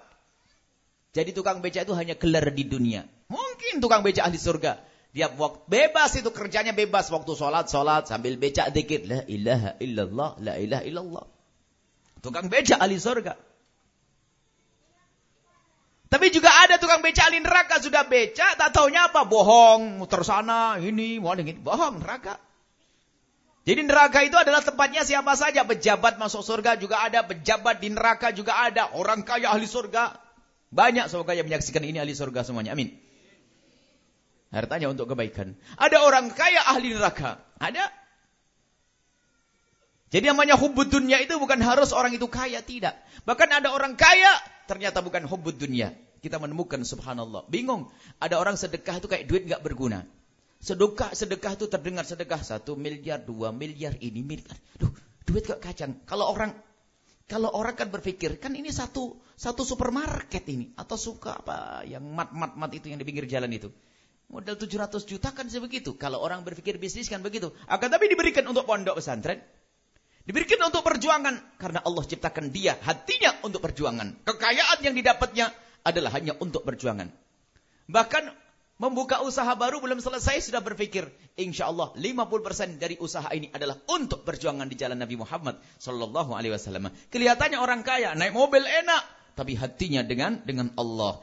jadi tukang becak itu hanya gelar di dunia. Mungkin tukang becak ahli surga. Dia waktu bebas itu kerjanya bebas. Waktu sholat sholat sambil becak dikit. La ilaha illallah la ilaha illallah. Tukang becak ahli surga. Tapi juga ada tukang becak ahli neraka. Sudah becak tak taunya apa? Bohong muter sana ini mau ini. Bohong neraka. Jadi neraka itu adalah tempatnya siapa saja. Pejabat masuk surga juga ada pejabat di neraka juga ada. Orang kaya ahli surga banyak semoga yang menyaksikan ini ahli surga semuanya. Amin. Hartanya untuk kebaikan. Ada orang kaya ahli neraka. Ada. Jadi namanya hubud dunia itu bukan harus orang itu kaya. Tidak. Bahkan ada orang kaya. Ternyata bukan hubud dunia. Kita menemukan subhanallah. Bingung. Ada orang sedekah itu kayak duit gak berguna. Sedekah, sedekah itu terdengar sedekah. Satu miliar, dua miliar, ini miliar. Duh, duit kok kacang. Kalau orang kalau orang kan berpikir, kan ini satu satu supermarket ini. Atau suka apa yang mat-mat-mat itu yang di pinggir jalan itu. Modal 700 juta kan sebegitu. Kalau orang berpikir bisnis kan begitu. Akan tapi diberikan untuk pondok pesantren. Diberikan untuk perjuangan. Karena Allah ciptakan dia hatinya untuk perjuangan. Kekayaan yang didapatnya adalah hanya untuk perjuangan. Bahkan membuka usaha baru belum selesai sudah berpikir. Insya Allah 50% dari usaha ini adalah untuk perjuangan di jalan Nabi Muhammad Wasallam. Kelihatannya orang kaya naik mobil enak. tapi hatinya dengan dengan Allah.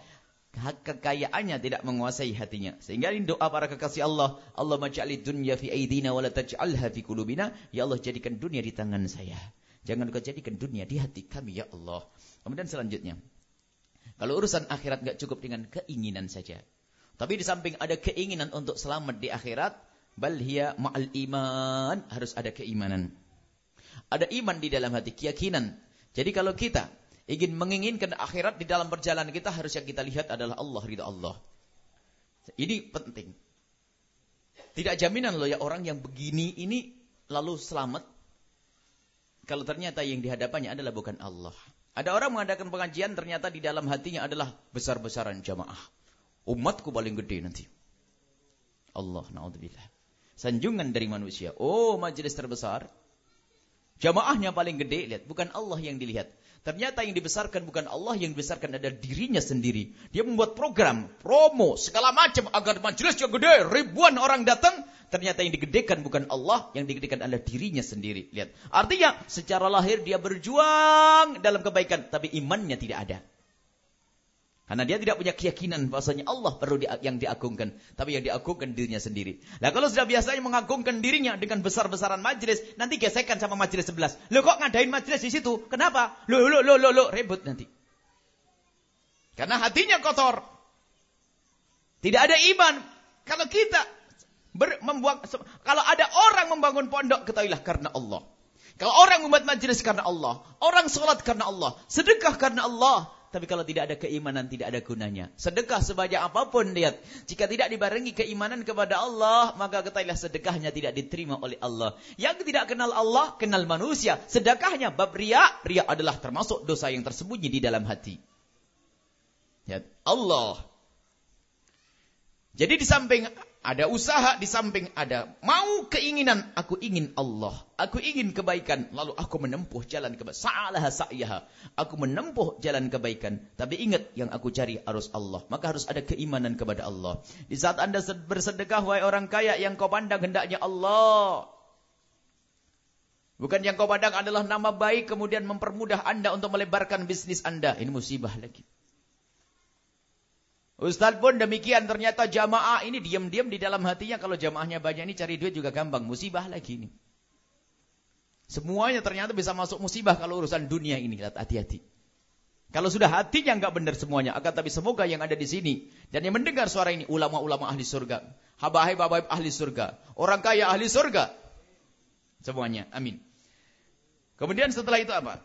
Kekayaannya tidak menguasai hatinya. Sehingga ini doa para kekasih Allah. Allah maj'ali dunya fi aidina wa la taj'alha fi qulubina. Ya Allah jadikan dunia di tangan saya. Jangan kau jadikan dunia di hati kami ya Allah. Kemudian selanjutnya. Kalau urusan akhirat nggak cukup dengan keinginan saja. Tapi di samping ada keinginan untuk selamat di akhirat. Bal hiya ma'al iman. Harus ada keimanan. Ada iman di dalam hati. Keyakinan. Jadi kalau kita ingin menginginkan akhirat di dalam perjalanan kita harus yang kita lihat adalah Allah ridha Allah. Ini penting. Tidak jaminan loh ya orang yang begini ini lalu selamat kalau ternyata yang dihadapannya adalah bukan Allah. Ada orang mengadakan pengajian ternyata di dalam hatinya adalah besar-besaran jamaah. Umatku paling gede nanti. Allah naudzubillah. Sanjungan dari manusia. Oh, majelis terbesar. Jamaahnya paling gede, lihat, bukan Allah yang dilihat. Ternyata yang dibesarkan bukan Allah, yang dibesarkan adalah dirinya sendiri. Dia membuat program, promo, segala macam agar majelisnya gede, ribuan orang datang. Ternyata yang digedekan bukan Allah, yang digedekan adalah dirinya sendiri. Lihat, artinya secara lahir dia berjuang dalam kebaikan, tapi imannya tidak ada. Karena dia tidak punya keyakinan bahwasanya Allah perlu yang diagungkan. Tapi yang diagungkan dirinya sendiri. Nah kalau sudah biasanya mengagungkan dirinya dengan besar-besaran majelis. Nanti gesekan sama majelis sebelas. Lo kok ngadain majelis di situ? Kenapa? Lo, lo, lo, lo, lo. Ribut nanti. Karena hatinya kotor. Tidak ada iman. Kalau kita ber, membuang, kalau ada orang membangun pondok, ketahuilah karena Allah. Kalau orang membuat majelis karena Allah, orang sholat karena Allah, sedekah karena Allah, tapi kalau tidak ada keimanan, tidak ada gunanya. Sedekah sebanyak apa pun, lihat. Jika tidak dibarengi keimanan kepada Allah, maka ketahuilah sedekahnya tidak diterima oleh Allah. Yang tidak kenal Allah, kenal manusia. Sedekahnya bab ria adalah termasuk dosa yang tersembunyi di dalam hati. Lihat, Allah. Jadi di samping ada usaha di samping ada mau keinginan aku ingin Allah. Aku ingin kebaikan lalu aku menempuh jalan kebaikan salah sa'yaha. Aku menempuh jalan kebaikan. Tapi ingat yang aku cari harus Allah. Maka harus ada keimanan kepada Allah. Di saat Anda bersedekah wahai orang kaya yang kau pandang hendaknya Allah. Bukan yang kau pandang adalah nama baik kemudian mempermudah Anda untuk melebarkan bisnis Anda. Ini musibah lagi Ustaz pun demikian ternyata jamaah ini diam-diam di dalam hatinya kalau jamaahnya banyak ini cari duit juga gampang. Musibah lagi ini. Semuanya ternyata bisa masuk musibah kalau urusan dunia ini. Hati-hati. Kalau sudah hatinya enggak benar semuanya. Akan tapi semoga yang ada di sini. Dan yang mendengar suara ini. Ulama-ulama ahli surga. Habaib-habaib ahli surga. Orang kaya ahli surga. Semuanya. Amin. Kemudian setelah itu apa?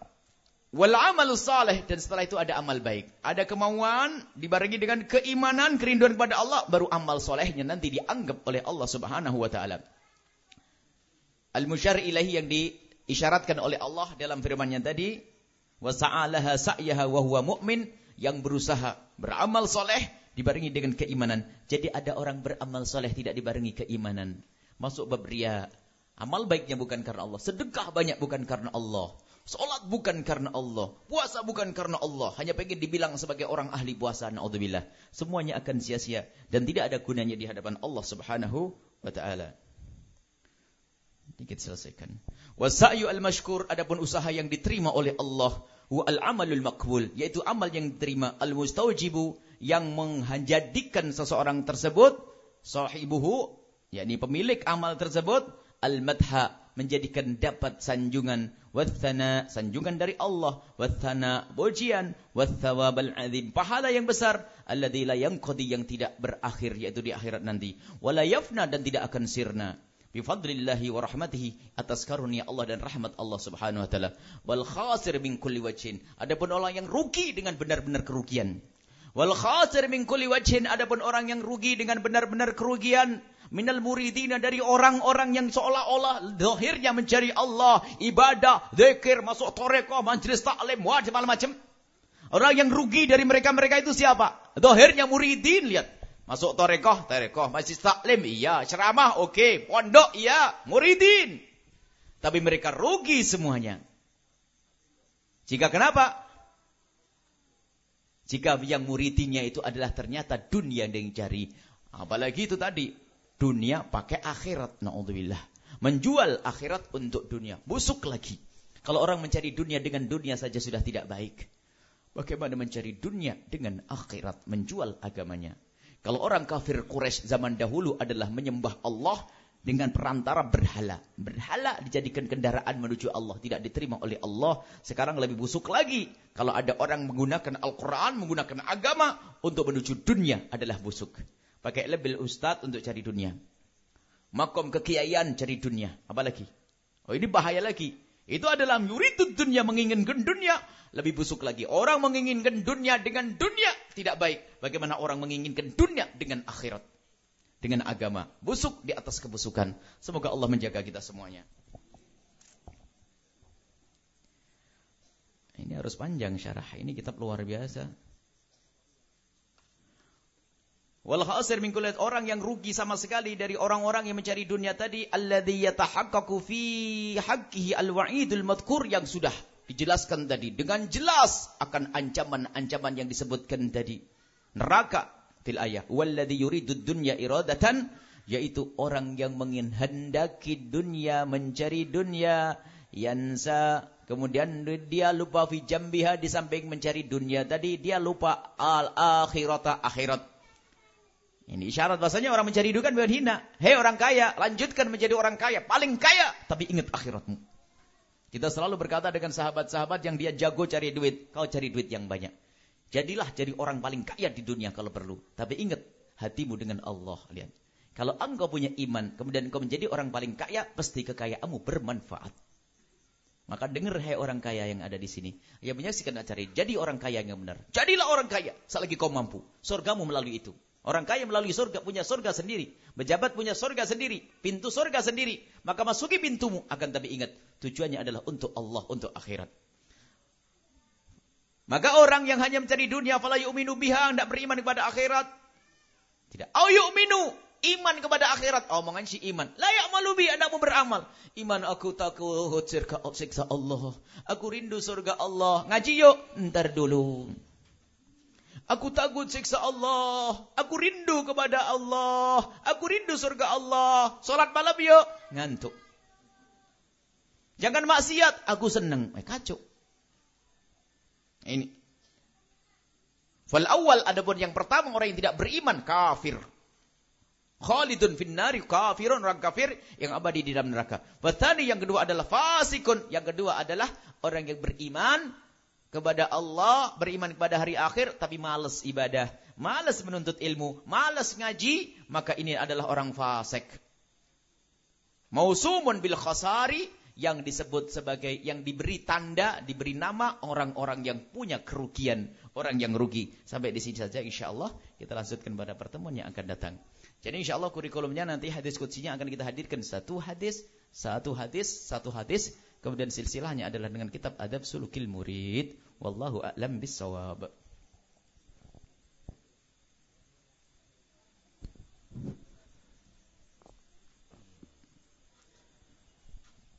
Wal saleh dan setelah itu ada amal baik. Ada kemauan dibarengi dengan keimanan, kerinduan kepada Allah, baru amal solehnya nanti dianggap oleh Allah Subhanahu wa taala. Al-musyar ilahi yang diisyaratkan oleh Allah dalam firman-Nya tadi, wa sa'alaha sa'yaha wa huwa mu'min yang berusaha beramal soleh dibarengi dengan keimanan. Jadi ada orang beramal soleh tidak dibarengi keimanan. Masuk bab. Amal baiknya bukan karena Allah. Sedekah banyak bukan karena Allah. Salat bukan karena Allah, puasa bukan karena Allah, hanya pengen dibilang sebagai orang ahli puasa, naudzubillah. Semuanya akan sia-sia dan tidak ada gunanya di hadapan Allah Subhanahu wa taala. Dikit selesaikan. Wasa'yu al-mashkur adapun usaha yang diterima oleh Allah wa al-amalul makbul yaitu amal yang diterima al-mustaujibu yang menjadikan seseorang tersebut sahibuhu yakni pemilik amal tersebut al-madha menjadikan dapat sanjungan wathana sanjungan dari Allah wathana pujian wathawab al-azim pahala yang besar alladzi la yanqadi yang tidak berakhir yaitu di akhirat nanti. Wala yafna dan tidak akan sirna. Bi fadlillahi wa rahmatihi atas karunia Allah dan rahmat Allah Subhanahu wa taala. Wal khasir min kulli wajhin adapun orang yang rugi dengan benar-benar kerugian. Wal khasir min kulli wajhin adapun orang yang rugi dengan benar-benar kerugian minal muridina dari orang-orang yang seolah-olah zahirnya mencari Allah, ibadah, zikir, masuk toreko, majlis taklim, wajib macam-macam. Orang yang rugi dari mereka-mereka itu siapa? Zahirnya muridin, lihat. Masuk torekoh, torekoh. Majlis taklim, iya. Ceramah, oke. Okay. Pondok, iya. Muridin. Tapi mereka rugi semuanya. Jika kenapa? Jika yang muridinnya itu adalah ternyata dunia yang dicari. Apalagi itu tadi dunia pakai akhirat. Na'udzubillah. Menjual akhirat untuk dunia. Busuk lagi. Kalau orang mencari dunia dengan dunia saja sudah tidak baik. Bagaimana mencari dunia dengan akhirat, menjual agamanya. Kalau orang kafir Quraisy zaman dahulu adalah menyembah Allah dengan perantara berhala. Berhala dijadikan kendaraan menuju Allah, tidak diterima oleh Allah. Sekarang lebih busuk lagi. Kalau ada orang menggunakan Al-Quran, menggunakan agama untuk menuju dunia adalah busuk. Pakai label ustadz untuk cari dunia. Makom kekiaian cari dunia. Apalagi? Oh ini bahaya lagi. Itu adalah yuridud dunia, menginginkan dunia. Lebih busuk lagi. Orang menginginkan dunia dengan dunia tidak baik. Bagaimana orang menginginkan dunia dengan akhirat. Dengan agama. Busuk di atas kebusukan. Semoga Allah menjaga kita semuanya. Ini harus panjang syarah. Ini kitab luar biasa. Wal khasir min orang yang rugi sama sekali dari orang-orang yang mencari dunia tadi alladzi yatahaqqaqu fi haqqihi alwa'idul madhkur yang sudah dijelaskan tadi dengan jelas akan ancaman-ancaman yang disebutkan tadi. Neraka fil ayah. Walladhi yuridud dunya iradatan. Yaitu orang yang menghendaki dunia, mencari dunia. Yansa. Kemudian dia lupa fi jambiha di samping mencari dunia tadi. Dia lupa al-akhirata akhirat. Ini isyarat bahasanya orang mencari dunia kan hina. Hei orang kaya, lanjutkan menjadi orang kaya. Paling kaya, tapi ingat akhiratmu. Kita selalu berkata dengan sahabat-sahabat yang dia jago cari duit. Kau cari duit yang banyak. Jadilah jadi orang paling kaya di dunia kalau perlu. Tapi ingat, hatimu dengan Allah. Lihat. Kalau engkau punya iman, kemudian engkau menjadi orang paling kaya, pasti kekayaanmu bermanfaat. Maka dengar hai orang kaya yang ada di sini. Ya menyaksikan acara. Jadi orang kaya yang benar. Jadilah orang kaya. Selagi kau mampu. Surgamu melalui itu. Orang kaya melalui surga punya surga sendiri. Pejabat punya surga sendiri. Pintu surga sendiri. Maka masuki pintumu. Akan tapi ingat. Tujuannya adalah untuk Allah. Untuk akhirat. Maka orang yang hanya mencari dunia. Fala yu'minu biha. Tidak beriman kepada akhirat. Tidak. Au yu'minu. Iman kepada akhirat. Omongan si iman. Layak malubi. Anda mau beramal. Iman aku takut siksa Allah. Aku rindu surga Allah. Ngaji yuk. Ntar dulu. Aku takut siksa Allah. Aku rindu kepada Allah. Aku rindu surga Allah. Salat malam yuk. Ngantuk. Jangan maksiat. Aku senang. Eh, kacau. Ini. Fal awal adapun yang pertama orang yang tidak beriman kafir. Khalidun finnari kafirun orang kafir yang abadi di dalam neraka. Watani yang kedua adalah fasikun. Yang kedua adalah orang yang beriman kepada Allah, beriman kepada hari akhir, tapi malas ibadah, malas menuntut ilmu, malas ngaji, maka ini adalah orang fasik. Mausumun bil khasari, yang disebut sebagai, yang diberi tanda, diberi nama orang-orang yang punya kerugian, orang yang rugi. Sampai di sini saja insya Allah, kita lanjutkan pada pertemuan yang akan datang. Jadi insya Allah kurikulumnya nanti hadis kutsinya akan kita hadirkan satu hadis, satu hadis, satu hadis, kemudian silsilahnya adalah dengan kitab adab sulukil murid. Wallahu a'lam bissawab.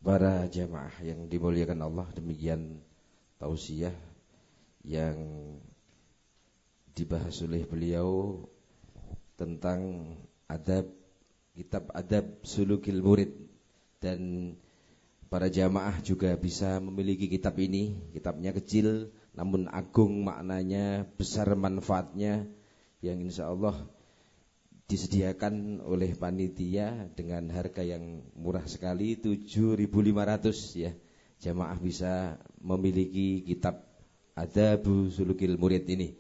Para jamaah yang dimuliakan Allah demikian tausiah yang dibahas oleh beliau tentang adab kitab adab sulukil murid dan para jamaah juga bisa memiliki kitab ini. Kitabnya kecil namun agung maknanya, besar manfaatnya yang insya Allah disediakan oleh panitia dengan harga yang murah sekali 7.500 ya. Jamaah bisa memiliki kitab Adabu Sulukil Murid ini.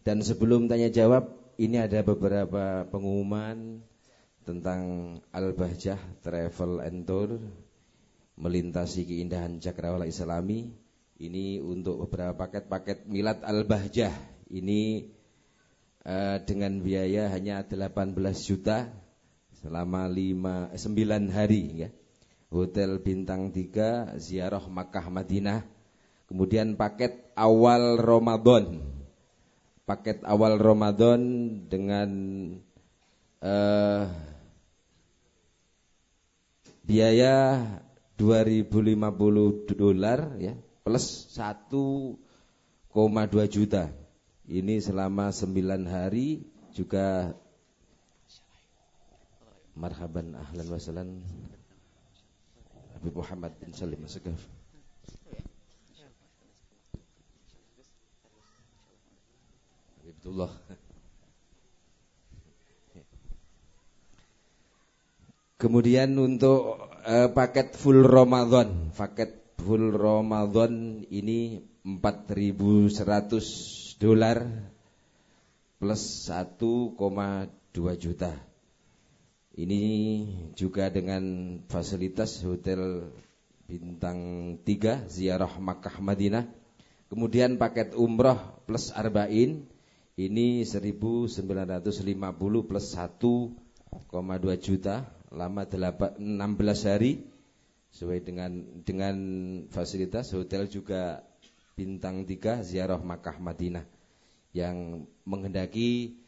Dan sebelum tanya jawab, ini ada beberapa pengumuman tentang Al-Bahjah Travel and Tour melintasi keindahan Cakrawala Islami. Ini untuk beberapa paket-paket Milad Al-Bahjah. Ini uh, dengan biaya hanya 18 juta selama 5 9 hari ya. Hotel bintang 3 ziarah Makkah Madinah. Kemudian paket awal Ramadan. Paket awal Ramadan dengan uh, biaya 2050 dolar ya plus 1,2 juta. Ini selama 9 hari juga marhaban ahlan wa salam Habib Muhammad bin Salim Asgaf. warahmatullah. Kemudian untuk uh, paket full Ramadan, paket full Ramadan ini 4.100 dolar plus 1,2 juta. Ini juga dengan fasilitas hotel bintang 3 ziarah Makkah Madinah. Kemudian paket umroh plus arba'in ini 1950 plus 1,2 juta lama 8, 16 hari. Sesuai dengan dengan fasilitas hotel juga bintang 3 ziarah Makkah Madinah. Yang menghendaki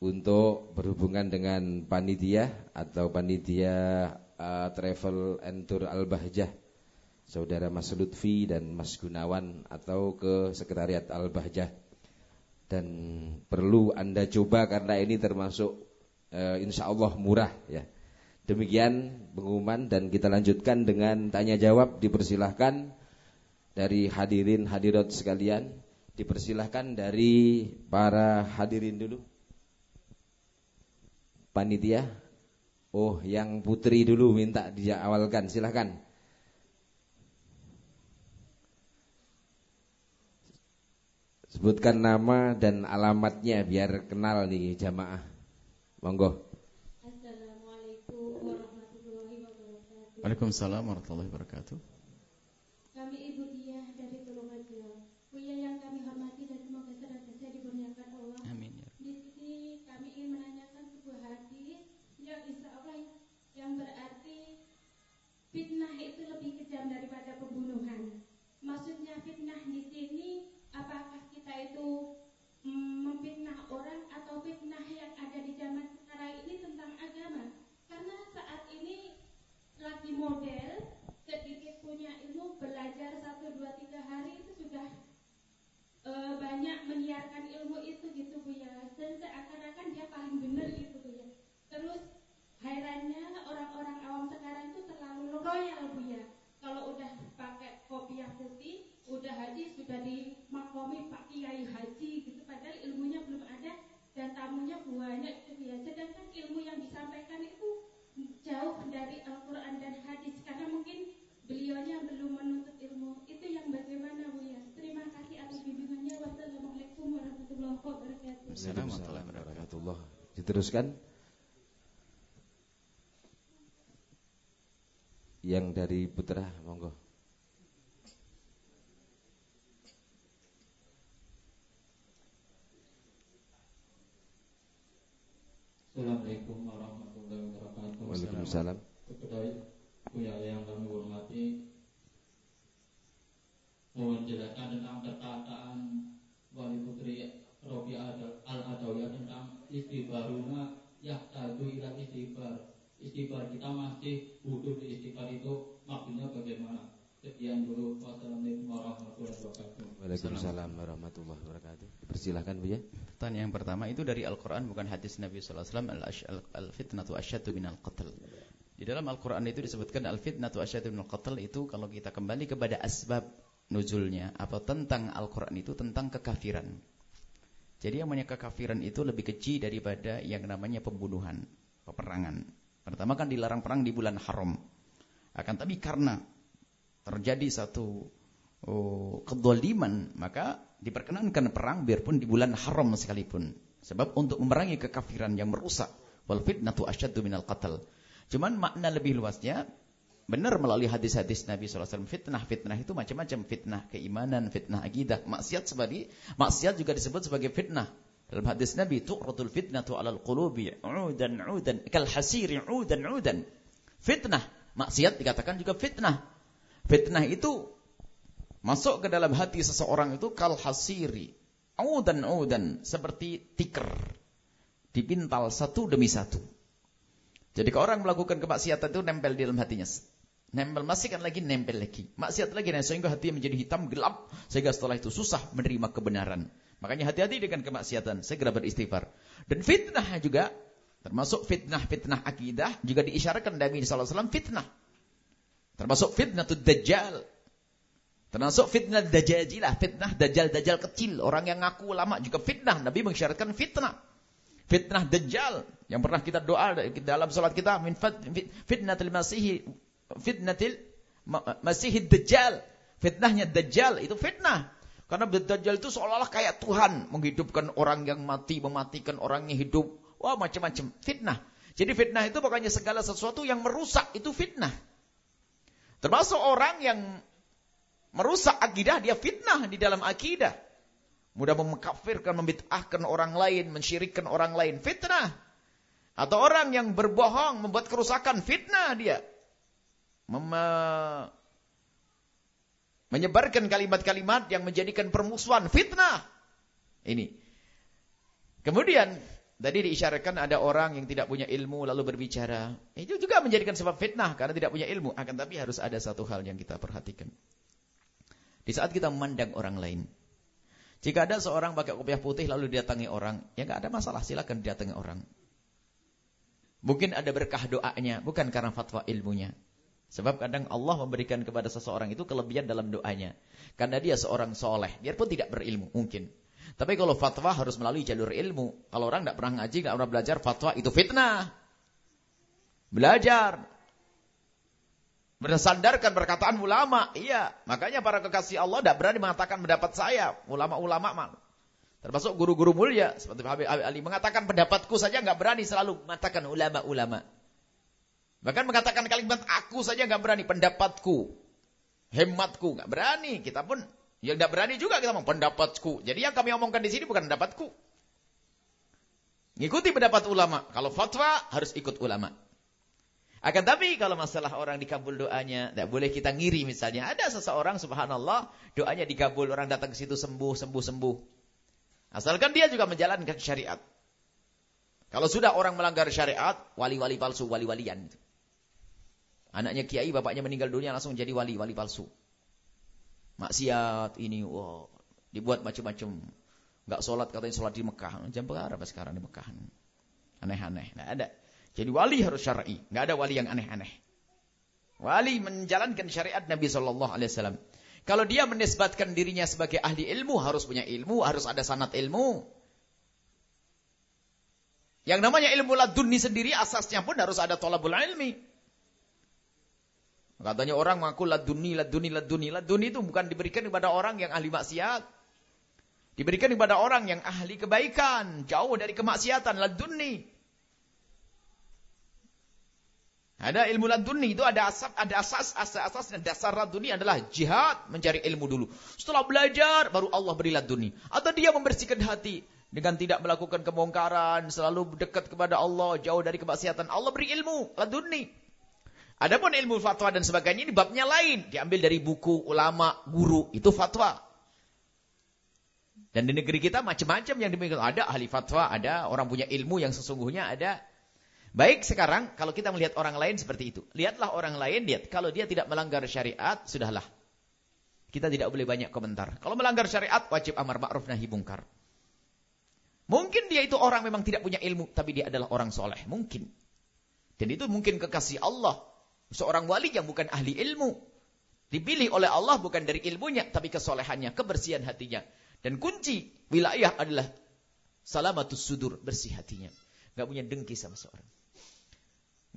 untuk berhubungan dengan panitia atau panitia uh, travel and tour Al-Bahjah. Saudara Mas Lutfi dan Mas Gunawan atau ke sekretariat Al-Bahjah. Dan perlu Anda coba karena ini termasuk uh, insya Allah murah ya Demikian pengumuman dan kita lanjutkan dengan tanya jawab dipersilahkan dari hadirin hadirat sekalian. Dipersilahkan dari para hadirin dulu. Panitia. Oh yang putri dulu minta diawalkan. Silahkan. Sebutkan nama dan alamatnya biar kenal nih jamaah. Monggo Waalaikumsalam warahmatullahi wabarakatuh. Kami Ibu Diah dari Tulungagung. Buya yang kami hormati dan semoga senantiasa dimuliakan Allah. Amin ya. Di sini kami ingin menanyakan sebuah hadis yang insya Allah yang berarti fitnah itu lebih kejam daripada pembunuhan. Maksudnya fitnah di sini apakah kita itu mm, memfitnah orang atau fitnah yang ada di zaman sekarang ini tentang agama? Karena saat ini lagi model sedikit punya ilmu belajar satu dua tiga hari itu sudah e, banyak menyiarkan ilmu itu gitu bu ya dan seakan-akan dia paling benar gitu bu ya terus herannya orang-orang awam sekarang itu terlalu royal bu ya kalau udah pakai kopiah putih udah haji sudah di makomi pak kiai haji gitu padahal ilmunya belum ada dan tamunya banyak gitu ya sedangkan ilmu yang disampaikan itu jauh dari Al-Quran dan hadis. Karena mungkin beliaunya belum menuntut ilmu. Itu yang bagaimana Bu ya? Terima kasih atas bimbingannya. Wassalamualaikum warahmatullahi wabarakatuh. Assalamualaikum warahmatullahi wabarakatuh. Diteruskan. Yang dari putra monggo. Assalamualaikum warahmatullahi wabarakatuh. Waalaikumsalam. Kepada yang kami hormati, mohon jelaskan tentang perkataan Wali Putri Robi Al-Adawiyah tentang istibaruna yahtadu ila istibar. Istibar kita masih butuh di istibar itu maksudnya bagaimana? Sekian dulu. Wassalamualaikum warahmatullahi wabarakatuh. Waalaikumsalam warahmatullahi wabarakatuh. Persilahkan Bu ya. Pertanyaan yang pertama itu dari Al-Quran bukan hadis Nabi SAW Al-fitnatu asyadu minal qatl Di dalam Al-Quran itu disebutkan Al-fitnatu asyadu minal qatl itu Kalau kita kembali kepada asbab nuzulnya Atau tentang Al-Quran itu tentang kekafiran Jadi yang namanya kekafiran itu lebih kecil daripada yang namanya pembunuhan Peperangan Pertama kan dilarang perang di bulan haram Akan tapi karena terjadi satu oh, kedoliman Maka diperkenankan perang biarpun di bulan haram sekalipun. Sebab untuk memerangi kekafiran yang merusak. Wal fitnatu asyaddu minal qatl. Cuman makna lebih luasnya benar melalui hadis-hadis Nabi SAW. Fitnah, fitnah itu macam-macam. Fitnah keimanan, fitnah akidah. Maksiat sebagai, maksiat juga disebut sebagai fitnah. Dalam hadis Nabi, tu'ratul fitnatu alal qulubi udan udan kal hasiri udan udan. Fitnah, maksiat dikatakan juga fitnah. Fitnah itu Masuk ke dalam hati seseorang itu kal hasiri. Audan audan. Seperti tikar. Dipintal satu demi satu. Jadi kalau orang melakukan kemaksiatan itu nempel di dalam hatinya. Nempel masih kan lagi nempel lagi. Maksiat lagi nah, sehingga hatinya menjadi hitam gelap. Sehingga setelah itu susah menerima kebenaran. Makanya hati-hati dengan kemaksiatan. Segera beristighfar. Dan fitnah juga. Termasuk fitnah-fitnah akidah. Juga diisyaratkan Nabi SAW fitnah. Termasuk fitnah itu dajjal Termasuk fitnah dajajilah, fitnah dajjal-dajjal kecil. Orang yang ngaku ulama juga fitnah. Nabi mengisyaratkan fitnah. Fitnah dajjal. Yang pernah kita doa dalam salat kita. Min fitnatil masihi, fitnatil masihid dajjal. Fitnahnya dajjal itu fitnah. Karena dajjal itu seolah-olah kayak Tuhan. Menghidupkan orang yang mati, mematikan orang yang hidup. Wah macam-macam. Fitnah. Jadi fitnah itu pokoknya segala sesuatu yang merusak. Itu fitnah. Termasuk orang yang merusak akidah, dia fitnah di dalam akidah. Mudah memkafirkan, membid'ahkan orang lain, mensyirikkan orang lain, fitnah. Atau orang yang berbohong, membuat kerusakan, fitnah dia. Mem menyebarkan kalimat-kalimat yang menjadikan permusuhan, fitnah. Ini. Kemudian, tadi diisyaratkan ada orang yang tidak punya ilmu lalu berbicara. Itu juga menjadikan sebab fitnah karena tidak punya ilmu. Akan tapi harus ada satu hal yang kita perhatikan. Di saat kita memandang orang lain. Jika ada seorang pakai kopiah putih lalu didatangi orang, ya nggak ada masalah, silakan didatangi orang. Mungkin ada berkah doanya, bukan karena fatwa ilmunya. Sebab kadang Allah memberikan kepada seseorang itu kelebihan dalam doanya. Karena dia seorang soleh, biarpun tidak berilmu, mungkin. Tapi kalau fatwa harus melalui jalur ilmu. Kalau orang tidak pernah ngaji, tidak pernah belajar, fatwa itu fitnah. Belajar, Bersandarkan perkataan ulama. Iya. Makanya para kekasih Allah tidak berani mengatakan pendapat saya. Ulama-ulama mal. Termasuk guru-guru mulia. Seperti Habib Ali. Mengatakan pendapatku saja nggak berani selalu mengatakan ulama-ulama. Bahkan mengatakan kalimat aku saja nggak berani. Pendapatku. Hematku. nggak berani. Kita pun yang nggak berani juga kita ngomong pendapatku. Jadi yang kami omongkan di sini bukan pendapatku. Ngikuti pendapat ulama. Kalau fatwa harus ikut ulama. Akan tapi kalau masalah orang dikabul doanya, tidak boleh kita ngiri misalnya. Ada seseorang subhanallah, doanya dikabul, orang datang ke situ sembuh, sembuh, sembuh. Asalkan dia juga menjalankan syariat. Kalau sudah orang melanggar syariat, wali-wali palsu, wali-walian. Anaknya kiai, bapaknya meninggal dunia langsung jadi wali, wali palsu. Maksiat ini, wow, dibuat macam-macam. Enggak sholat, katanya sholat di Mekah. Jam berapa sekarang di Mekah? Aneh-aneh. Nah, ada. Jadi wali harus syar'i, nggak ada wali yang aneh-aneh. Wali menjalankan syariat Nabi Shallallahu Alaihi Wasallam. Kalau dia menisbatkan dirinya sebagai ahli ilmu, harus punya ilmu, harus ada sanat ilmu. Yang namanya ilmu laduni sendiri asasnya pun harus ada tolabul ilmi. Katanya orang mengaku laduni, laduni, laduni. Laduni itu bukan diberikan kepada orang yang ahli maksiat. Diberikan kepada orang yang ahli kebaikan. Jauh dari kemaksiatan, laduni. Ada ilmu laduni itu ada asas, ada asas, asas, asas dan dasar laduni adalah jihad mencari ilmu dulu. Setelah belajar baru Allah beri laduni. Atau dia membersihkan hati dengan tidak melakukan kebongkaran, selalu dekat kepada Allah, jauh dari kemaksiatan. Allah beri ilmu laduni. Adapun ilmu fatwa dan sebagainya ini babnya lain, diambil dari buku ulama, guru, itu fatwa. Dan di negeri kita macam-macam yang dimiliki. Ada ahli fatwa, ada orang punya ilmu yang sesungguhnya ada Baik sekarang kalau kita melihat orang lain seperti itu. Lihatlah orang lain, lihat. Kalau dia tidak melanggar syariat, sudahlah. Kita tidak boleh banyak komentar. Kalau melanggar syariat, wajib amar ma'ruf nahi mungkar. Mungkin dia itu orang memang tidak punya ilmu, tapi dia adalah orang soleh. Mungkin. Dan itu mungkin kekasih Allah. Seorang wali yang bukan ahli ilmu. Dipilih oleh Allah bukan dari ilmunya, tapi kesolehannya, kebersihan hatinya. Dan kunci wilayah adalah salamatus sudur, bersih hatinya. Gak punya dengki sama seorang.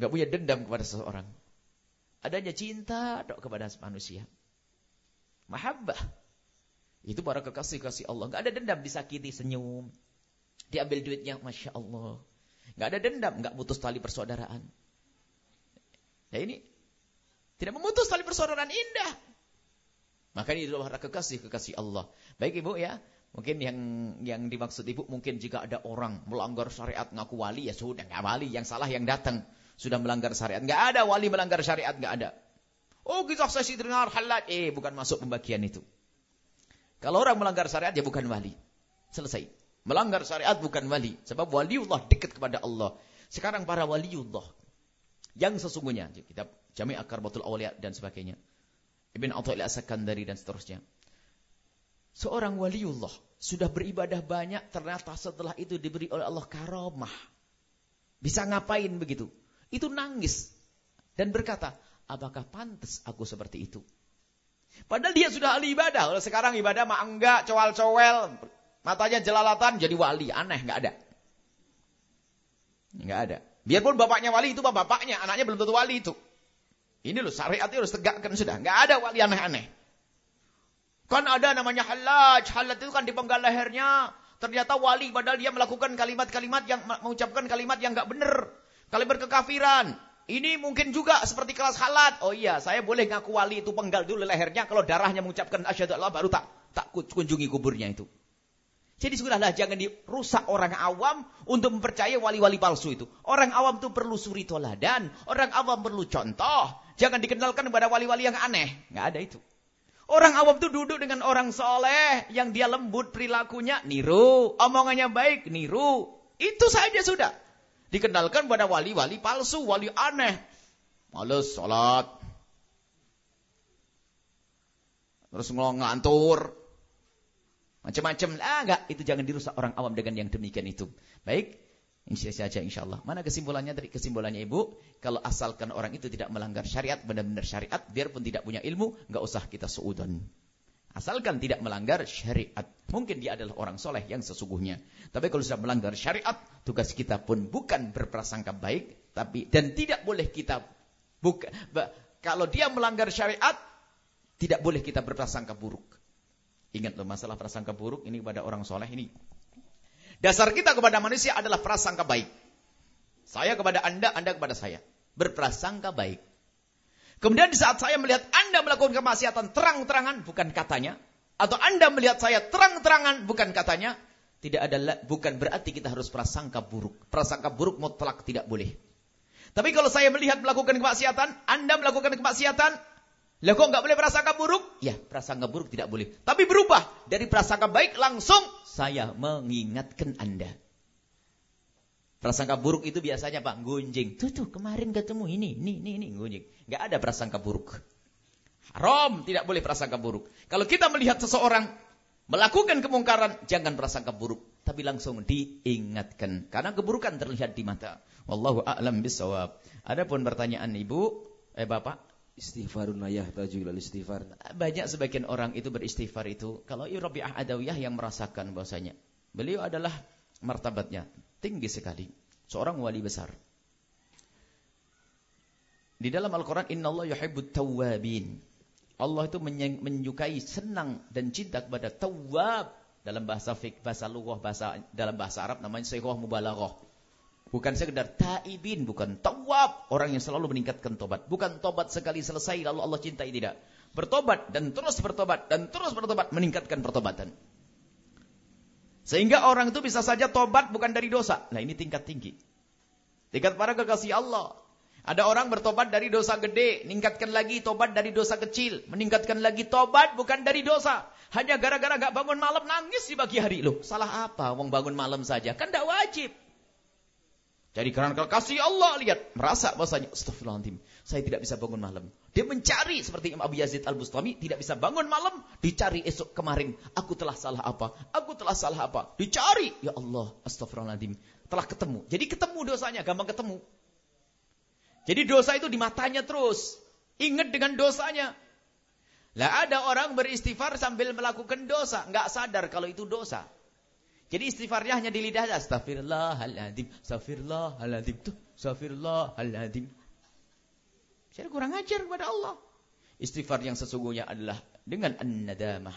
Gak punya dendam kepada seseorang. Adanya cinta dok kepada manusia. Mahabbah. Itu para kekasih-kasih Allah. Gak ada dendam, disakiti, senyum. Diambil duitnya, Masya Allah. Gak ada dendam, gak putus tali persaudaraan. Ya ini, tidak memutus tali persaudaraan indah. Makanya itu adalah kekasih-kekasih Allah. Baik ibu ya, Mungkin yang yang dimaksud ibu mungkin jika ada orang melanggar syariat ngaku wali ya sudah nggak wali, yang salah yang datang sudah melanggar syariat. Nggak ada wali melanggar syariat, nggak ada. Oh kita saksi dengar halat. Eh bukan masuk pembagian itu. Kalau orang melanggar syariat ya bukan wali. Selesai. Melanggar syariat bukan wali. Sebab waliullah dekat kepada Allah. Sekarang para waliullah. Yang sesungguhnya. Kita jami akar batul awliya dan sebagainya. Ibn Atta'ilah Sakandari dan seterusnya. Seorang waliullah. Sudah beribadah banyak. Ternyata setelah itu diberi oleh Allah karomah. Bisa ngapain begitu? Itu nangis dan berkata, apakah pantas aku seperti itu? Padahal dia sudah ahli ibadah. Kalau sekarang ibadah mah enggak, cowal-cowel, matanya jelalatan jadi wali. Aneh, enggak ada. Enggak ada. Biarpun bapaknya wali itu bapaknya, anaknya belum tentu wali itu. Ini loh syariatnya harus tegakkan sudah. Enggak ada wali aneh-aneh. Kan ada namanya halaj. Halaj itu kan di penggal lehernya. Ternyata wali padahal dia melakukan kalimat-kalimat yang mengucapkan kalimat yang enggak benar. Kalimat kekafiran. Ini mungkin juga seperti kelas halat. Oh iya, saya boleh ngaku wali itu penggal dulu lehernya. Kalau darahnya mengucapkan asyhadu baru tak tak kunjungi kuburnya itu. Jadi sudahlah jangan dirusak orang awam untuk mempercayai wali-wali palsu itu. Orang awam itu perlu suri toladan. Orang awam perlu contoh. Jangan dikenalkan kepada wali-wali yang aneh. Nggak ada itu. Orang awam itu duduk dengan orang soleh. Yang dia lembut perilakunya. Niru. Omongannya baik. Niru. Itu saja sudah dikenalkan pada wali-wali palsu, wali aneh. Males sholat. Terus ngelantur. Macam-macam. lah enggak. Itu jangan dirusak orang awam dengan yang demikian itu. Baik. Insya saja insya Allah. Mana kesimpulannya dari kesimpulannya ibu? Kalau asalkan orang itu tidak melanggar syariat, benar-benar syariat, biarpun tidak punya ilmu, enggak usah kita suudon. Asalkan tidak melanggar syariat. Mungkin dia adalah orang soleh yang sesungguhnya. Tapi kalau sudah melanggar syariat, tugas kita pun bukan berprasangka baik. tapi Dan tidak boleh kita, buka, kalau dia melanggar syariat, tidak boleh kita berprasangka buruk. Ingat loh masalah prasangka buruk ini kepada orang soleh ini. Dasar kita kepada manusia adalah prasangka baik. Saya kepada anda, anda kepada saya. Berprasangka baik. Kemudian di saat saya melihat Anda melakukan kemaksiatan terang-terangan, bukan katanya. Atau Anda melihat saya terang-terangan, bukan katanya. Tidak ada, bukan berarti kita harus prasangka buruk. Prasangka buruk mutlak tidak boleh. Tapi kalau saya melihat melakukan kemaksiatan, Anda melakukan kemaksiatan, lah kok nggak boleh prasangka buruk? Ya, prasangka buruk tidak boleh. Tapi berubah dari prasangka baik langsung saya mengingatkan Anda. Prasangka buruk itu biasanya Pak, gunjing. Tuh tuh kemarin ketemu ini, ini, ini, ini, gunjing. Gak ada prasangka buruk. Haram, tidak boleh prasangka buruk. Kalau kita melihat seseorang melakukan kemungkaran, jangan prasangka buruk. Tapi langsung diingatkan. Karena keburukan terlihat di mata. Wallahu a'lam bisawab. Adapun pertanyaan ibu, eh bapak, Istighfarun ayah tajul istighfar. Banyak sebagian orang itu beristighfar itu. Kalau Rabi'ah Adawiyah yang merasakan bahwasanya beliau adalah martabatnya tinggi sekali. Seorang wali besar. Di dalam Al-Quran, Inna Allah yuhibbut tawwabin. Allah itu menyukai, senang dan cinta kepada tawwab. Dalam bahasa fik, bahasa lughah, bahasa dalam bahasa Arab namanya sayyidah mubalaghah. Bukan sekedar taibin, bukan tawab. Orang yang selalu meningkatkan tobat. Bukan tobat sekali selesai lalu Allah cintai, tidak. Bertobat dan terus bertobat dan terus bertobat meningkatkan pertobatan. Sehingga orang itu bisa saja tobat bukan dari dosa. Nah ini tingkat tinggi. Tingkat para kekasih Allah. Ada orang bertobat dari dosa gede, meningkatkan lagi tobat dari dosa kecil, meningkatkan lagi tobat bukan dari dosa. Hanya gara-gara gak bangun malam nangis di pagi hari. Loh, salah apa? Wong bangun malam saja, kan tidak wajib. Jadi karena kasih Allah lihat merasa bahasanya astagfirullahaladzim saya tidak bisa bangun malam. Dia mencari seperti Imam Abu Yazid Al-Bustami tidak bisa bangun malam dicari esok kemarin aku telah salah apa? Aku telah salah apa? Dicari ya Allah astagfirullahaladzim telah ketemu. Jadi ketemu dosanya gampang ketemu. Jadi dosa itu di matanya terus. Ingat dengan dosanya. Lah ada orang beristighfar sambil melakukan dosa, nggak sadar kalau itu dosa. Jadi istighfarnya hanya di lidah saja. Astagfirullahaladzim. Astagfirullahaladzim. Tuh. Astagfirullahaladzim. Saya kurang ajar kepada Allah. Istighfar yang sesungguhnya adalah dengan an-nadamah.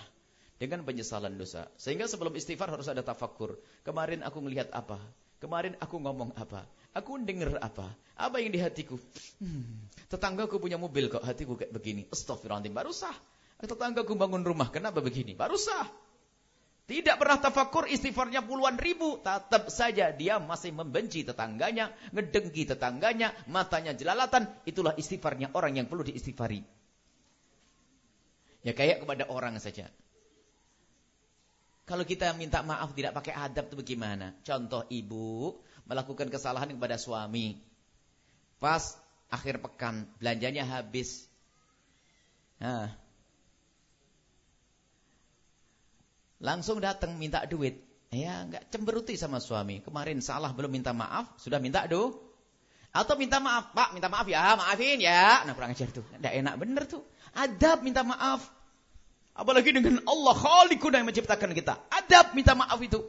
Dengan penyesalan dosa. Sehingga sebelum istighfar harus ada tafakur. Kemarin aku melihat apa? Kemarin aku ngomong apa? Aku dengar apa? Apa yang di hatiku? Hmm, tetanggaku punya mobil kok hatiku kayak begini. Astagfirullahaladzim. Baru sah. Tetanggaku bangun rumah. Kenapa begini? Baru sah. Tidak pernah tafakur istighfarnya puluhan ribu. Tetap saja dia masih membenci tetangganya. Ngedengki tetangganya. Matanya jelalatan. Itulah istighfarnya orang yang perlu diistighfari. Ya kayak kepada orang saja. Kalau kita minta maaf tidak pakai adab itu bagaimana? Contoh ibu melakukan kesalahan kepada suami. Pas akhir pekan belanjanya habis. Nah, Langsung datang minta duit. Ya, enggak cemberuti sama suami. Kemarin salah belum minta maaf, sudah minta do. Atau minta maaf, Pak, minta maaf ya, maafin ya. Nah, kurang ajar tuh. Enggak enak bener tuh. Adab minta maaf. Apalagi dengan Allah Khaliqun yang menciptakan kita. Adab minta maaf itu.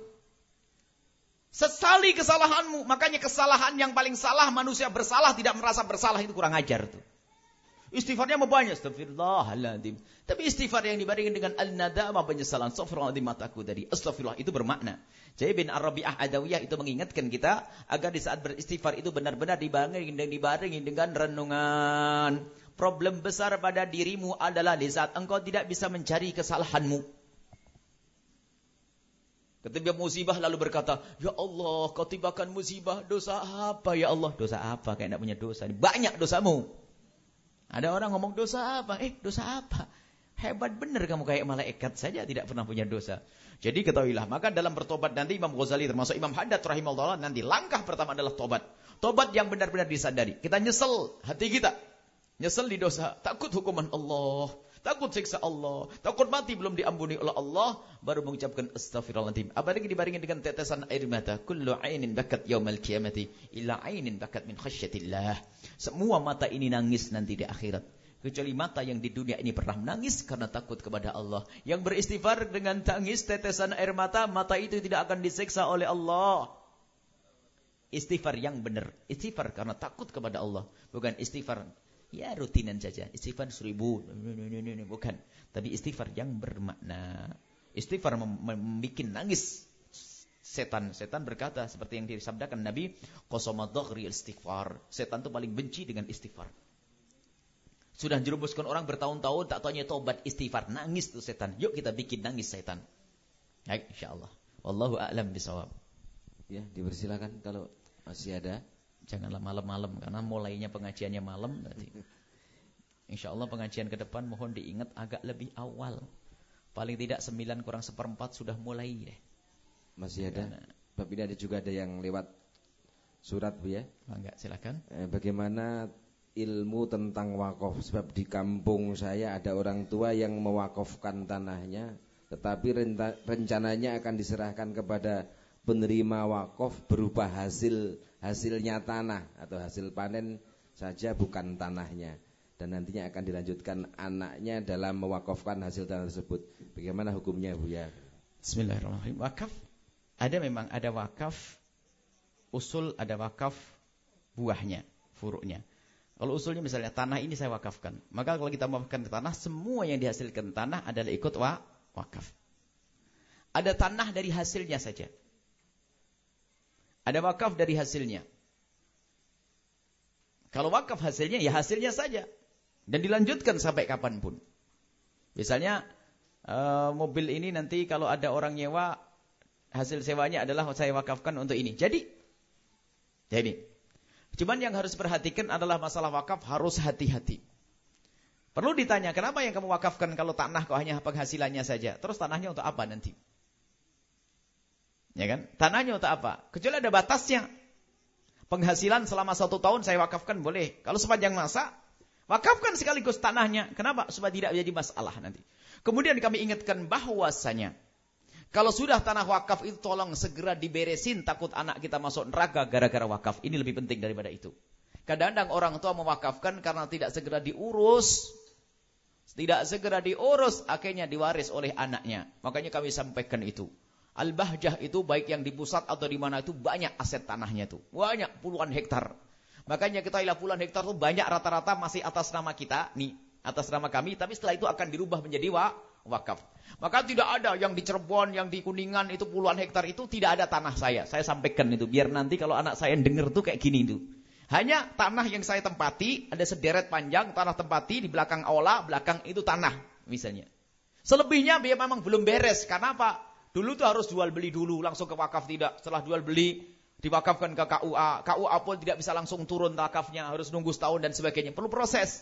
Sesali kesalahanmu. Makanya kesalahan yang paling salah manusia bersalah tidak merasa bersalah itu kurang ajar tuh. Istighfarnya banyak. Astagfirullahaladzim. Tapi istighfar yang dibandingkan dengan al-nadama penyesalan. Astagfirullahaladzim mataku tadi. Astagfirullah itu bermakna. Jadi bin Arabi'ah Adawiyah itu mengingatkan kita. Agar di saat beristighfar itu benar-benar dibarengi dengan renungan. Problem besar pada dirimu adalah di saat engkau tidak bisa mencari kesalahanmu. Ketika musibah lalu berkata, Ya Allah, kau tibakan musibah, dosa apa ya Allah? Dosa apa? Kayak tidak punya dosa. Banyak dosamu. Ada orang ngomong dosa apa? Eh, dosa apa? Hebat benar kamu kayak malaikat saja tidak pernah punya dosa. Jadi ketahuilah, maka dalam bertobat nanti Imam Ghazali termasuk Imam Haddad rahimahullah nanti langkah pertama adalah tobat. Tobat yang benar-benar disadari. Kita nyesel hati kita. Nyesel di dosa, takut hukuman Allah, takut siksa Allah, takut mati belum diampuni oleh Allah, baru mengucapkan astagfirullahaladzim. Apalagi dibaringin dengan tetesan air mata. Kullu ainin bakat yaumal kiamati, illa ainin bakat min khasyatillah. Semua mata ini nangis nanti di akhirat. Kecuali mata yang di dunia ini pernah menangis karena takut kepada Allah. Yang beristighfar dengan tangis tetesan air mata, mata itu tidak akan disiksa oleh Allah. Istighfar yang benar. Istighfar karena takut kepada Allah. Bukan istighfar Ya rutinan saja. Istighfar seribu. Bukan. Tapi istighfar yang bermakna. Istighfar membuat nangis setan. Setan berkata seperti yang disabdakan Nabi. Qosomadogri istighfar. Setan itu paling benci dengan istighfar. Sudah jerumuskan orang bertahun-tahun tak tanya tobat istighfar. Nangis tuh setan. Yuk kita bikin nangis setan. Baik insyaAllah. Wallahu a'lam bisawab. Ya dipersilakan kalau masih ada. Janganlah malam-malam karena mulainya pengajiannya malam berarti. Insya Allah pengajian ke depan mohon diingat agak lebih awal. Paling tidak sembilan kurang seperempat sudah mulai deh. Masih ada? Karena, ini ada juga ada yang lewat surat Bu ya? Enggak, silakan. Eh, bagaimana ilmu tentang wakaf sebab di kampung saya ada orang tua yang mewakafkan tanahnya tetapi rencananya akan diserahkan kepada penerima wakaf berupa hasil hasilnya tanah atau hasil panen saja bukan tanahnya dan nantinya akan dilanjutkan anaknya dalam mewakafkan hasil tanah tersebut. Bagaimana hukumnya Bu ya? Bismillahirrahmanirrahim. Wakaf ada memang ada wakaf usul, ada wakaf buahnya, furuknya. Kalau usulnya misalnya tanah ini saya wakafkan, maka kalau kita mewakafkan tanah, semua yang dihasilkan tanah adalah ikut wa wakaf. Ada tanah dari hasilnya saja. Ada wakaf dari hasilnya. Kalau wakaf hasilnya, ya hasilnya saja. Dan dilanjutkan sampai kapan pun. Misalnya, uh, mobil ini nanti kalau ada orang nyewa, hasil sewanya adalah saya wakafkan untuk ini. Jadi, jadi. Cuman yang harus perhatikan adalah masalah wakaf harus hati-hati. Perlu ditanya, kenapa yang kamu wakafkan kalau tanah kok hanya penghasilannya saja? Terus tanahnya untuk apa nanti? Ya kan? Tanahnya untuk apa? Kecuali ada batasnya. Penghasilan selama satu tahun saya wakafkan boleh. Kalau sepanjang masa, wakafkan sekaligus tanahnya. Kenapa? Supaya tidak menjadi masalah nanti. Kemudian kami ingatkan bahwasanya kalau sudah tanah wakaf itu tolong segera diberesin takut anak kita masuk neraka gara-gara wakaf. Ini lebih penting daripada itu. Kadang-kadang orang tua mewakafkan karena tidak segera diurus. Tidak segera diurus, akhirnya diwaris oleh anaknya. Makanya kami sampaikan itu. Al-Bahjah itu baik yang di pusat atau di mana itu banyak aset tanahnya itu. Banyak puluhan hektar. Makanya kita ilah puluhan hektar itu banyak rata-rata masih atas nama kita. Nih, atas nama kami. Tapi setelah itu akan dirubah menjadi wa, wakaf. Maka tidak ada yang di Cirebon, yang di Kuningan itu puluhan hektar itu tidak ada tanah saya. Saya sampaikan itu. Biar nanti kalau anak saya dengar tuh kayak gini itu. Hanya tanah yang saya tempati, ada sederet panjang, tanah tempati, di belakang aula, belakang itu tanah misalnya. Selebihnya dia memang belum beres. Karena apa? Dulu tuh harus jual beli dulu, langsung ke wakaf tidak. Setelah jual beli, diwakafkan ke KUA. KUA pun tidak bisa langsung turun wakafnya, harus nunggu setahun dan sebagainya. Perlu proses.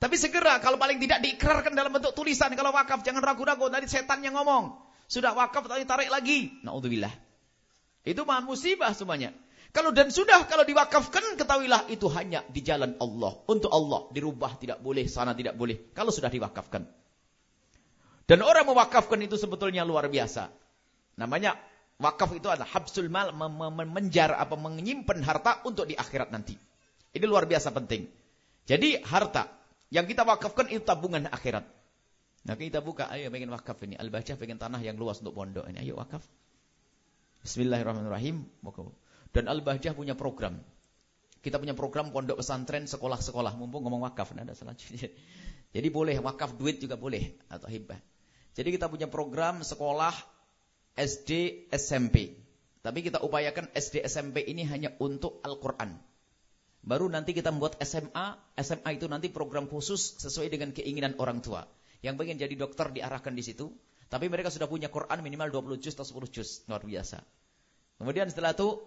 Tapi segera, kalau paling tidak diikrarkan dalam bentuk tulisan, kalau wakaf jangan ragu-ragu, tadi setan yang ngomong. Sudah wakaf, tadi tarik lagi. Na'udzubillah. Itu mah musibah semuanya. Kalau dan sudah kalau diwakafkan ketahuilah itu hanya di jalan Allah untuk Allah dirubah tidak boleh sana tidak boleh kalau sudah diwakafkan. Dan orang mewakafkan itu sebetulnya luar biasa. Namanya wakaf itu adalah habsul mal, menjar apa menyimpan harta untuk di akhirat nanti. Ini luar biasa penting. Jadi harta yang kita wakafkan itu tabungan akhirat. Nah kita buka, ayo pengen wakaf ini. Al-Bajah pengen tanah yang luas untuk pondok ini. Ayo wakaf. Bismillahirrahmanirrahim. Dan Al-Bahjah punya program. Kita punya program pondok pesantren sekolah-sekolah. Mumpung ngomong wakaf, nah ada salah. Jadi boleh wakaf duit juga boleh atau hibah. Jadi kita punya program sekolah SD SMP. Tapi kita upayakan SD SMP ini hanya untuk Al-Qur'an. Baru nanti kita membuat SMA, SMA itu nanti program khusus sesuai dengan keinginan orang tua. Yang pengen jadi dokter diarahkan di situ, tapi mereka sudah punya Quran minimal 20 juz atau 10 juz, luar biasa. Kemudian setelah itu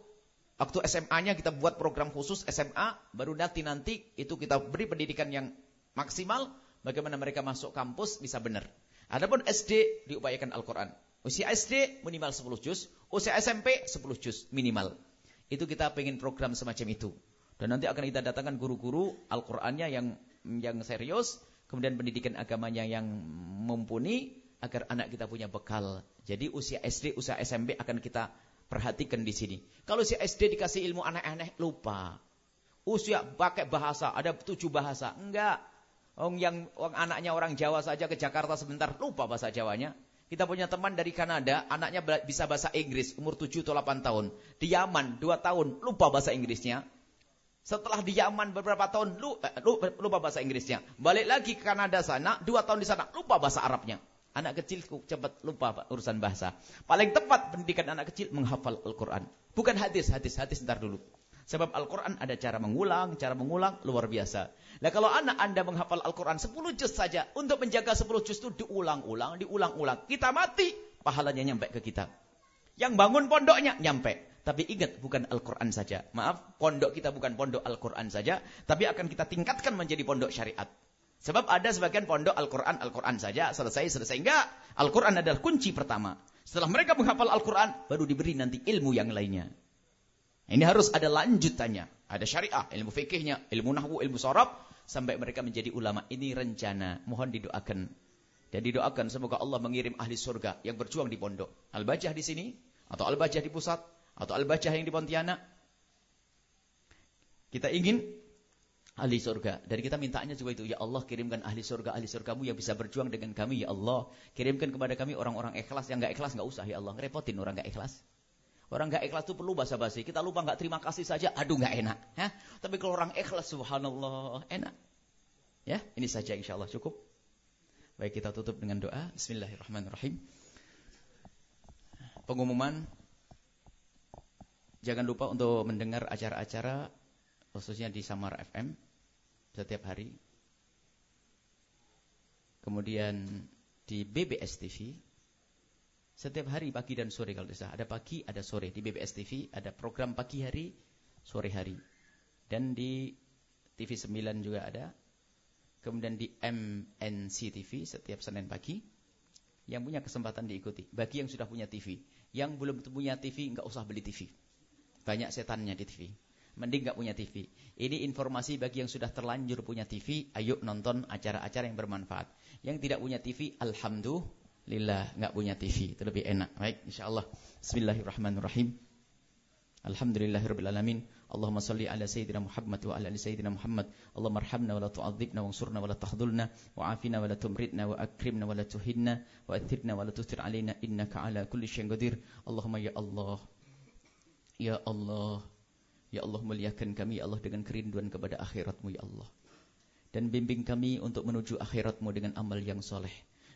Waktu SMA-nya kita buat program khusus SMA, baru nanti-nanti itu kita beri pendidikan yang maksimal, bagaimana mereka masuk kampus bisa benar. Adapun SD diupayakan Al-Quran. Usia SD minimal 10 juz, usia SMP 10 juz minimal. Itu kita pengen program semacam itu. Dan nanti akan kita datangkan guru-guru Al-Qur'annya yang yang serius, kemudian pendidikan agamanya yang mumpuni agar anak kita punya bekal. Jadi usia SD, usia SMP akan kita Perhatikan di sini. Kalau si SD dikasih ilmu aneh-aneh, lupa. Usia pakai bahasa, ada tujuh bahasa. Enggak. Orang yang orang anaknya orang Jawa saja ke Jakarta sebentar, lupa bahasa Jawanya. Kita punya teman dari Kanada, anaknya bisa bahasa Inggris, umur 7 atau 8 tahun. Di Yaman, 2 tahun, lupa bahasa Inggrisnya. Setelah di Yaman beberapa tahun, eh, lupa bahasa Inggrisnya. Balik lagi ke Kanada sana, 2 tahun di sana, lupa bahasa Arabnya. Anak kecil cepat lupa urusan bahasa. Paling tepat pendidikan anak kecil menghafal Al-Quran. Bukan hadis, hadis, hadis ntar dulu. Sebab Al-Quran ada cara mengulang, cara mengulang luar biasa. Nah kalau anak anda menghafal Al-Quran 10 juz saja, untuk menjaga 10 juz itu diulang-ulang, diulang-ulang. Kita mati, pahalanya nyampe ke kita. Yang bangun pondoknya nyampe. Tapi ingat bukan Al-Quran saja. Maaf, pondok kita bukan pondok Al-Quran saja. Tapi akan kita tingkatkan menjadi pondok syariat. Sebab ada sebagian pondok Al-Quran, Al-Quran saja, selesai, selesai. Enggak, Al-Quran adalah kunci pertama. Setelah mereka menghafal Al-Quran, baru diberi nanti ilmu yang lainnya. Ini harus ada lanjutannya. Ada syariah, ilmu fikihnya, ilmu nahwu, ilmu sorab. Sampai mereka menjadi ulama. Ini rencana. Mohon didoakan. Dan didoakan semoga Allah mengirim ahli surga yang berjuang di pondok. Al-Bajah di sini, atau Al-Bajah di pusat, atau Al-Bajah yang di Pontianak. Kita ingin ahli surga. Dan kita mintanya juga itu, ya Allah kirimkan ahli surga, ahli surgamu yang bisa berjuang dengan kami, ya Allah. Kirimkan kepada kami orang-orang ikhlas, yang gak ikhlas gak usah, ya Allah. Ngerepotin orang gak ikhlas. Orang gak ikhlas itu perlu basa-basi. Kita lupa gak terima kasih saja, aduh gak enak. Ya? Tapi kalau orang ikhlas, subhanallah, enak. Ya, ini saja insya Allah cukup. Baik kita tutup dengan doa. Bismillahirrahmanirrahim. Pengumuman. Jangan lupa untuk mendengar acara-acara khususnya di Samar FM setiap hari. Kemudian di BBS TV setiap hari pagi dan sore kalau tidak ada pagi ada sore. Di BBS TV ada program pagi hari sore hari. Dan di TV 9 juga ada. Kemudian di MNC TV setiap Senin pagi. Yang punya kesempatan diikuti. Bagi yang sudah punya TV yang belum punya TV nggak usah beli TV banyak setannya di TV mending nggak punya TV. Ini informasi bagi yang sudah terlanjur punya TV, ayo nonton acara-acara yang bermanfaat. Yang tidak punya TV, alhamdulillah nggak punya TV, itu lebih enak. Baik, insyaallah. Bismillahirrahmanirrahim. Alhamdulillahirabbil alamin. Allahumma salli ala sayyidina Muhammad wa ala sayyidina Muhammad. Allahumma arhamna wa la tu'adzibna wa ansurna wa la tahdhulna wa afina wa la tumritna wa akrimna wa la tuhinna wa athirna wa la tustir alaina innaka ala kulli syai'in qadir. Allahumma ya Allah. Ya Allah. Ya Allah muliakan kami ya Allah dengan kerinduan kepada akhiratmu ya Allah. Dan bimbing kami untuk menuju akhiratmu dengan amal yang soleh.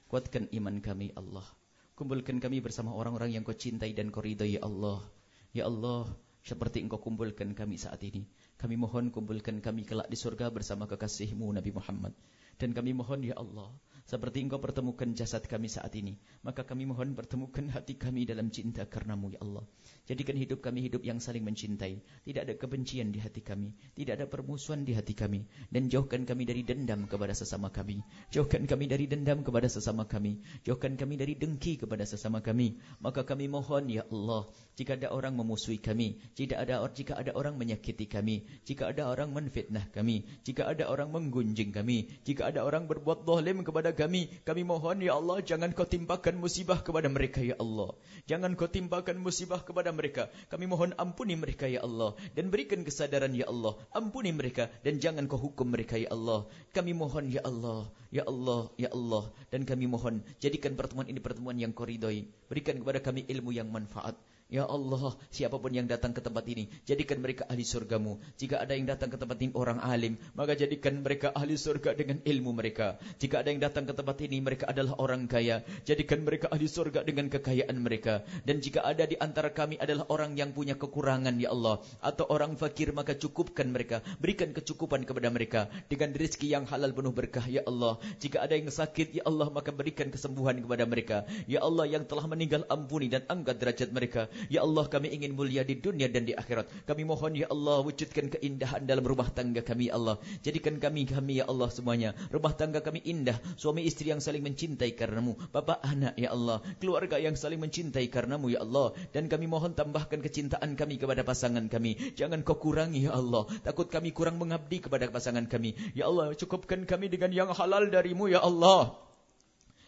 Kuatkan iman kami Allah. Kumpulkan kami bersama orang-orang yang kau cintai dan kau ridai ya Allah. Ya Allah, seperti engkau kumpulkan kami saat ini. Kami mohon kumpulkan kami kelak di surga bersama kekasihmu Nabi Muhammad. Dan kami mohon ya Allah, seperti engkau pertemukan jasad kami saat ini. Maka kami mohon pertemukan hati kami dalam cinta karenamu ya Allah. Jadikan hidup kami hidup yang saling mencintai. Tidak ada kebencian di hati kami. Tidak ada permusuhan di hati kami. Dan jauhkan kami dari dendam kepada sesama kami. Jauhkan kami dari dendam kepada sesama kami. Jauhkan kami dari dengki kepada sesama kami. Maka kami mohon ya Allah. Jika ada orang memusuhi kami. Jika ada, jika ada orang menyakiti kami. jika ada orang menfitnah kami, jika ada orang menggunjing kami, jika ada orang berbuat zalim kepada kami, kami mohon ya Allah jangan kau timpakan musibah kepada mereka ya Allah. Jangan kau timpakan musibah kepada mereka. Kami mohon ampuni mereka ya Allah dan berikan kesadaran ya Allah. Ampuni mereka dan jangan kau hukum mereka ya Allah. Kami mohon ya Allah, ya Allah, ya Allah dan kami mohon jadikan pertemuan ini pertemuan yang koridoi. Berikan kepada kami ilmu yang manfaat. Ya Allah, siapa pun yang datang ke tempat ini, jadikan mereka ahli surgamu. Jika ada yang datang ke tempat ini orang alim, maka jadikan mereka ahli surga dengan ilmu mereka. Jika ada yang datang ke tempat ini, mereka adalah orang kaya, jadikan mereka ahli surga dengan kekayaan mereka. Dan jika ada di antara kami adalah orang yang punya kekurangan, Ya Allah, atau orang fakir, maka cukupkan mereka. Berikan kecukupan kepada mereka dengan rezeki yang halal penuh berkah, Ya Allah. Jika ada yang sakit, Ya Allah, maka berikan kesembuhan kepada mereka. Ya Allah yang telah meninggal ampuni dan angkat derajat mereka. Ya Allah kami ingin mulia di dunia dan di akhirat. Kami mohon ya Allah wujudkan keindahan dalam rumah tangga kami ya Allah. Jadikan kami kami ya Allah semuanya. Rumah tangga kami indah. Suami istri yang saling mencintai karenamu. Bapak anak ya Allah. Keluarga yang saling mencintai karenamu ya Allah. Dan kami mohon tambahkan kecintaan kami kepada pasangan kami. Jangan kau kurangi ya Allah. Takut kami kurang mengabdi kepada pasangan kami. Ya Allah cukupkan kami dengan yang halal darimu ya Allah.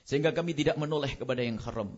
Sehingga kami tidak menoleh kepada yang haram.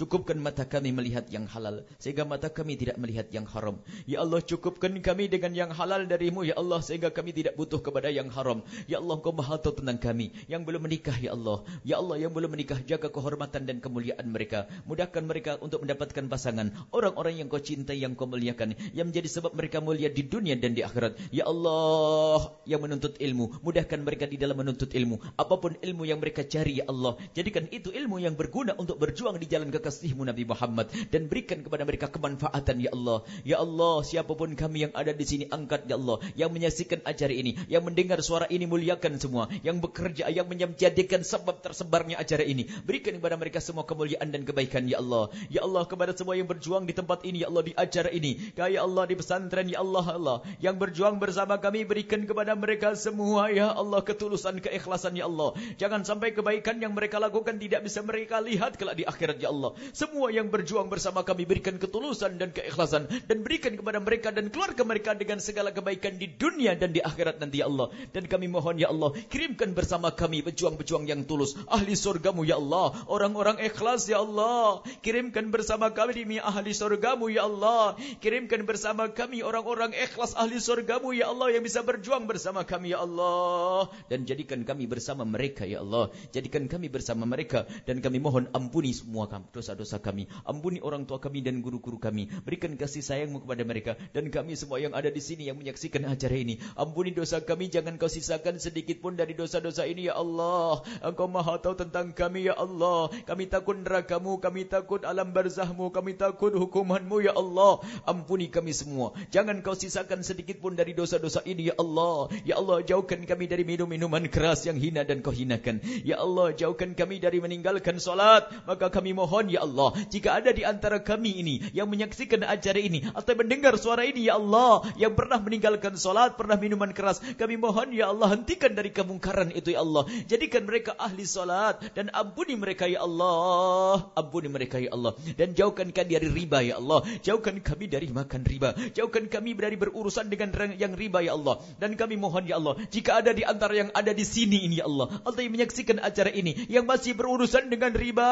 Cukupkan mata kami melihat yang halal sehingga mata kami tidak melihat yang haram. Ya Allah cukupkan kami dengan yang halal darimu ya Allah sehingga kami tidak butuh kepada yang haram. Ya Allah Engkau Maha tahu tentang kami yang belum menikah ya Allah. Ya Allah yang belum menikah jaga kehormatan dan kemuliaan mereka. Mudahkan mereka untuk mendapatkan pasangan orang-orang yang Kau cintai yang Kau muliakan yang menjadi sebab mereka mulia di dunia dan di akhirat. Ya Allah yang menuntut ilmu, mudahkan mereka di dalam menuntut ilmu. Apa pun ilmu yang mereka cari ya Allah, jadikan itu ilmu yang berguna untuk berjuang di jalan kekasih kekasihmu Nabi Muhammad dan berikan kepada mereka kemanfaatan ya Allah. Ya Allah, siapa pun kami yang ada di sini angkat ya Allah, yang menyaksikan acara ini, yang mendengar suara ini muliakan semua, yang bekerja yang menjadikan sebab tersebarnya acara ini. Berikan kepada mereka semua kemuliaan dan kebaikan ya Allah. Ya Allah kepada semua yang berjuang di tempat ini ya Allah di acara ini. Ya Allah di pesantren ya Allah Allah yang berjuang bersama kami berikan kepada mereka semua ya Allah ketulusan keikhlasan ya Allah. Jangan sampai kebaikan yang mereka lakukan tidak bisa mereka lihat kelak di akhirat ya Allah. Semua yang berjuang bersama kami berikan ketulusan dan keikhlasan dan berikan kepada mereka dan keluarga mereka dengan segala kebaikan di dunia dan di akhirat nanti ya Allah. Dan kami mohon ya Allah, kirimkan bersama kami pejuang-pejuang yang tulus, ahli surgamu ya Allah, orang-orang ikhlas ya Allah. Kirimkan bersama kami demi ahli surgamu ya Allah. Kirimkan bersama kami orang-orang ikhlas ahli surgamu ya Allah yang bisa berjuang bersama kami ya Allah. Dan jadikan kami bersama mereka ya Allah. Jadikan kami bersama mereka dan kami mohon ampuni semua kami dosa-dosa kami. Ampuni orang tua kami dan guru-guru kami. Berikan kasih sayangmu kepada mereka. Dan kami semua yang ada di sini yang menyaksikan acara ini. Ampuni dosa kami. Jangan kau sisakan sedikit pun dari dosa-dosa ini ya Allah. Engkau maha tahu tentang kami ya Allah. Kami takut nerakamu. Kami takut alam barzahmu. Kami takut hukumanmu ya Allah. Ampuni kami semua. Jangan kau sisakan sedikit pun dari dosa-dosa ini ya Allah. Ya Allah jauhkan kami dari minum-minuman keras yang hina dan kau hinakan. Ya Allah jauhkan kami dari meninggalkan solat. Maka kami mohon ya Allah, jika ada di antara kami ini yang menyaksikan acara ini atau mendengar suara ini ya Allah, yang pernah meninggalkan solat, pernah minuman keras, kami mohon ya Allah hentikan dari kemungkaran itu ya Allah. Jadikan mereka ahli solat dan ampuni mereka ya Allah, ampuni mereka ya Allah. Dan jauhkan kami dari riba ya Allah, jauhkan kami dari makan riba, jauhkan kami dari berurusan dengan yang riba ya Allah. Dan kami mohon ya Allah jika ada di antara yang ada di sini ini ya Allah atau yang menyaksikan acara ini yang masih berurusan dengan riba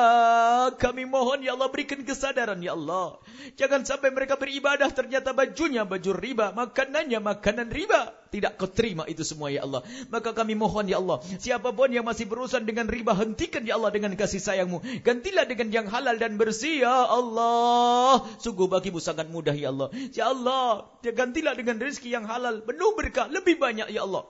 kami mohon ya Allah berikan kesadaran ya Allah. Jangan sampai mereka beribadah ternyata bajunya baju riba, makanannya makanan riba. Tidak kau terima itu semua ya Allah. Maka kami mohon ya Allah, siapa pun yang masih berurusan dengan riba hentikan ya Allah dengan kasih sayangmu. Gantilah dengan yang halal dan bersih ya Allah. Sungguh bagimu sangat mudah ya Allah. Ya Allah, gantilah dengan rezeki yang halal, penuh berkah, lebih banyak ya Allah.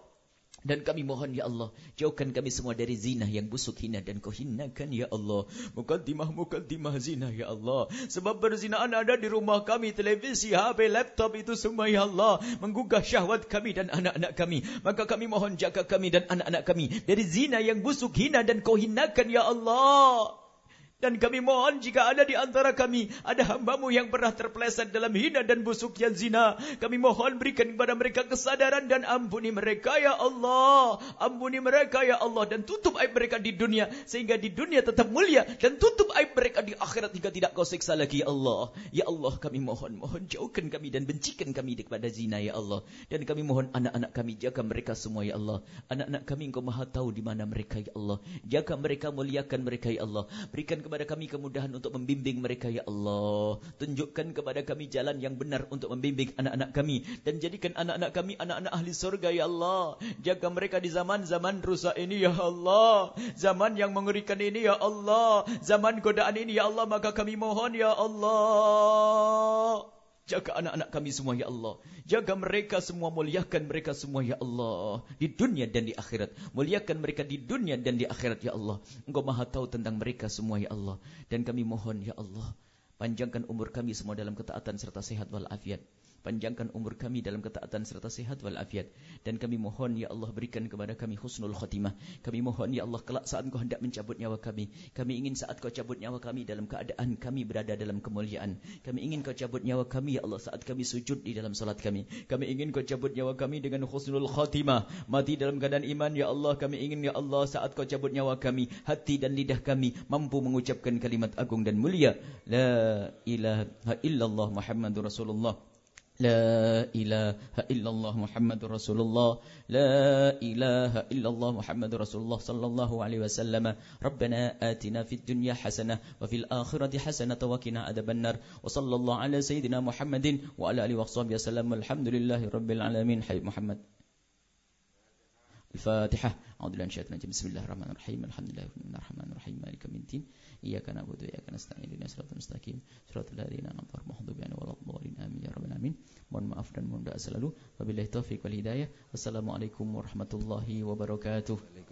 Dan kami mohon ya Allah, jauhkan kami semua dari zina yang busuk hina dan kau hinakan ya Allah. Mukaddimah mukaddimah zina ya Allah. Sebab berzinaan ada di rumah kami, televisi, HP, laptop itu semua ya Allah. Menggugah syahwat kami dan anak-anak kami. Maka kami mohon jaga kami dan anak-anak kami dari zina yang busuk hina dan kau hinakan ya Allah. Dan kami mohon jika ada di antara kami ada hambamu yang pernah terpeleset dalam hina dan busuk yang zina. Kami mohon berikan kepada mereka kesadaran dan ampuni mereka ya Allah. Ampuni mereka ya Allah dan tutup aib mereka di dunia. Sehingga di dunia tetap mulia. Dan tutup aib mereka di akhirat hingga tidak kau siksa lagi ya Allah. Ya Allah kami mohon. Mohon jauhkan kami dan bencikan kami kepada zina ya Allah. Dan kami mohon anak-anak kami jaga mereka semua ya Allah. Anak-anak kami engkau maha tahu di mana mereka ya Allah. Jaga mereka muliakan mereka ya Allah. Berikan kepada kami kemudahan untuk membimbing mereka ya Allah. Tunjukkan kepada kami jalan yang benar untuk membimbing anak-anak kami dan jadikan anak-anak kami anak-anak ahli surga ya Allah. Jaga mereka di zaman-zaman rusak ini ya Allah. Zaman yang mengerikan ini ya Allah. Zaman godaan ini ya Allah maka kami mohon ya Allah. Jaga anak-anak kami semua ya Allah. Jaga mereka semua, muliakan mereka semua ya Allah. Di dunia dan di akhirat. Muliakan mereka di dunia dan di akhirat ya Allah. Engkau maha tahu tentang mereka semua ya Allah. Dan kami mohon ya Allah. Panjangkan umur kami semua dalam ketaatan serta sehat walafiat. Panjangkan umur kami dalam ketaatan serta sehat walafiat. Dan kami mohon ya Allah berikan kepada kami husnul khotimah. Kami mohon ya Allah kelak saat kau hendak mencabut nyawa kami. Kami ingin saat kau cabut nyawa kami dalam keadaan kami berada dalam kemuliaan. Kami ingin kau cabut nyawa kami ya Allah saat kami sujud di dalam salat kami. Kami ingin kau cabut nyawa kami dengan husnul khotimah. Mati dalam keadaan iman ya Allah. Kami ingin ya Allah saat kau cabut nyawa kami. Hati dan lidah kami mampu mengucapkan kalimat agung dan mulia. La ilaha illallah Muhammadur Rasulullah. لا إله إلا الله محمد رسول الله. لا إله إلا الله محمد رسول الله صلى الله عليه وسلم. ربنا آتنا في الدنيا حسنة وفي الآخرة حسنة وقنا عذاب النار. وصلى الله على سيدنا محمد وعلى آله وصحبه وسلم. والحمد لله رب العالمين. حبيب محمد. الفاتحة. أعوذ بالله من الشيطان بسم الله الرحمن الرحيم. الحمد لله الرحمن الرحيم. مالك يوم الدين. Iyyaka na'budu wa iyyaka nasta'in. Ihdinas siratal mustaqim. Siratal ladzina an'amta 'alaihim ghairil maghdubi 'alaihim amin ya rabbal alamin. Mohon maaf dan mohon doa selalu. Wabillahi taufik wal hidayah. Wassalamualaikum warahmatullahi wabarakatuh.